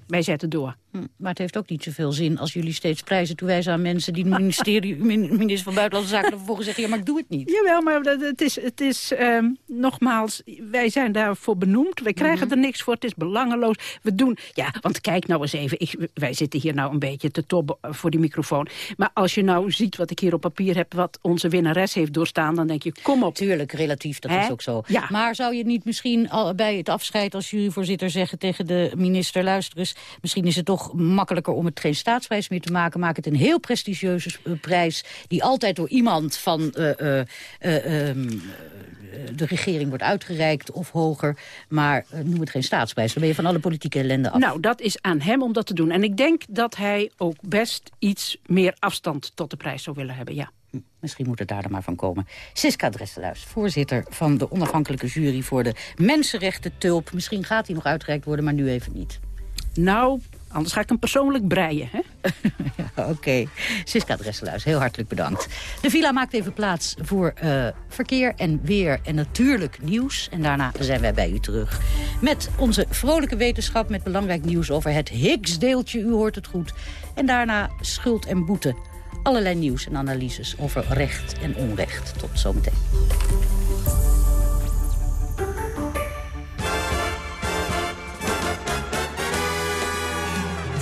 wij zetten door. Hm, Maar het heeft ook niet zoveel zin als jullie steeds prijzen toewijzen aan mensen... die het ministerie, *laughs* min- minister van Buitenlandse Zaken vervolgens zeggen... ja, maar ik doe het niet. Jawel, maar het is, het is ehm, nogmaals, wij zijn daarvoor benoemd. Wij krijgen Mhm. er niks voor, het is belangeloos. We doen, ja, want kijk nou eens even. Ik, wij zitten hier nou een beetje te tobben eh, voor die microfoon. Maar als je nou ziet wat ik hier op papier heb... wat onze winnares heeft doorstaan, dan denk je, kom op. Tuurlijk, relatief, dat is ook zo. Ja. Maar zou je niet misschien al bij het afscheid als juryvoorzitter zeggen tegen de minister... luister eens, misschien is het toch makkelijker om het geen staatsprijs meer te maken. Maak het een heel prestigieuze eh, prijs die altijd door iemand van eh, eh, eh, ehm, eh, de regering wordt uitgereikt of hoger. Maar noem het geen staatsprijs, dan ben je van alle politieke ellende af. Nou, dat is aan hem om dat te doen. En ik denk dat hij ook best iets meer afstand tot de prijs zou willen hebben, ja. Misschien moet het daar dan maar van komen. Siska Dresseluis, voorzitter van de onafhankelijke jury... voor de Mensenrechten Tulp. Misschien gaat hij nog uitgereikt worden, maar nu even niet. Nou, anders ga ik hem persoonlijk breien, hè? *laughs* Oké. Siska Dresseluis, heel hartelijk bedankt. De villa maakt even plaats voor eh, verkeer en weer en natuurlijk nieuws. En daarna zijn wij bij u terug. Met onze vrolijke wetenschap met belangrijk nieuws over het Higgs-deeltje. U hoort het goed. En daarna schuld en boete. Allerlei nieuws en analyses over recht en onrecht. Tot zometeen.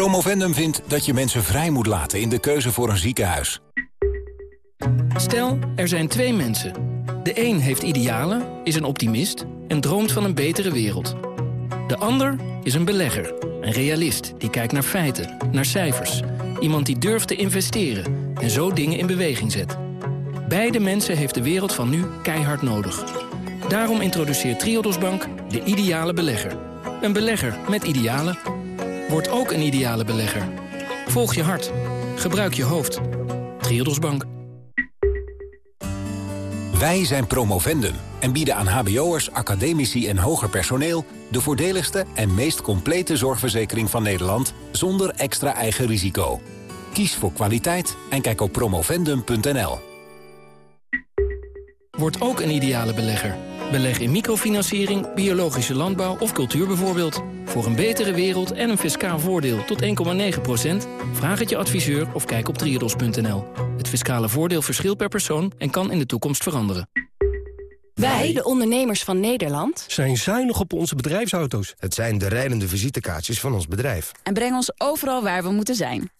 Promovendum vindt dat je mensen vrij moet laten in de keuze voor een ziekenhuis. Stel, er zijn twee mensen. De een heeft idealen, is een optimist en droomt van een betere wereld. De ander is een belegger, een realist die kijkt naar feiten, naar cijfers. Iemand die durft te investeren en zo dingen in beweging zet. Beide mensen heeft de wereld van nu keihard nodig. Daarom introduceert Triodos Bank de ideale belegger. Een belegger met idealen. Word ook een ideale belegger. Volg je hart. Gebruik je hoofd. Triodos Bank. Wij zijn Promovendum en bieden aan hbo'ers, academici en hoger personeel... de voordeligste en meest complete zorgverzekering van Nederland... zonder extra eigen risico. Kies voor kwaliteit en kijk op promovendum.nl. Word ook een ideale belegger. Beleg in microfinanciering, biologische landbouw of cultuur bijvoorbeeld. Voor een betere wereld en een fiscaal voordeel tot 1,9% Vraag het je adviseur of kijk op triodos.nl. Het fiscale voordeel verschilt per persoon en kan in de toekomst veranderen. Wij, de ondernemers van Nederland, zijn zuinig op onze bedrijfsauto's. Het zijn de rijdende visitekaartjes van ons bedrijf. En brengen ons overal waar we moeten zijn.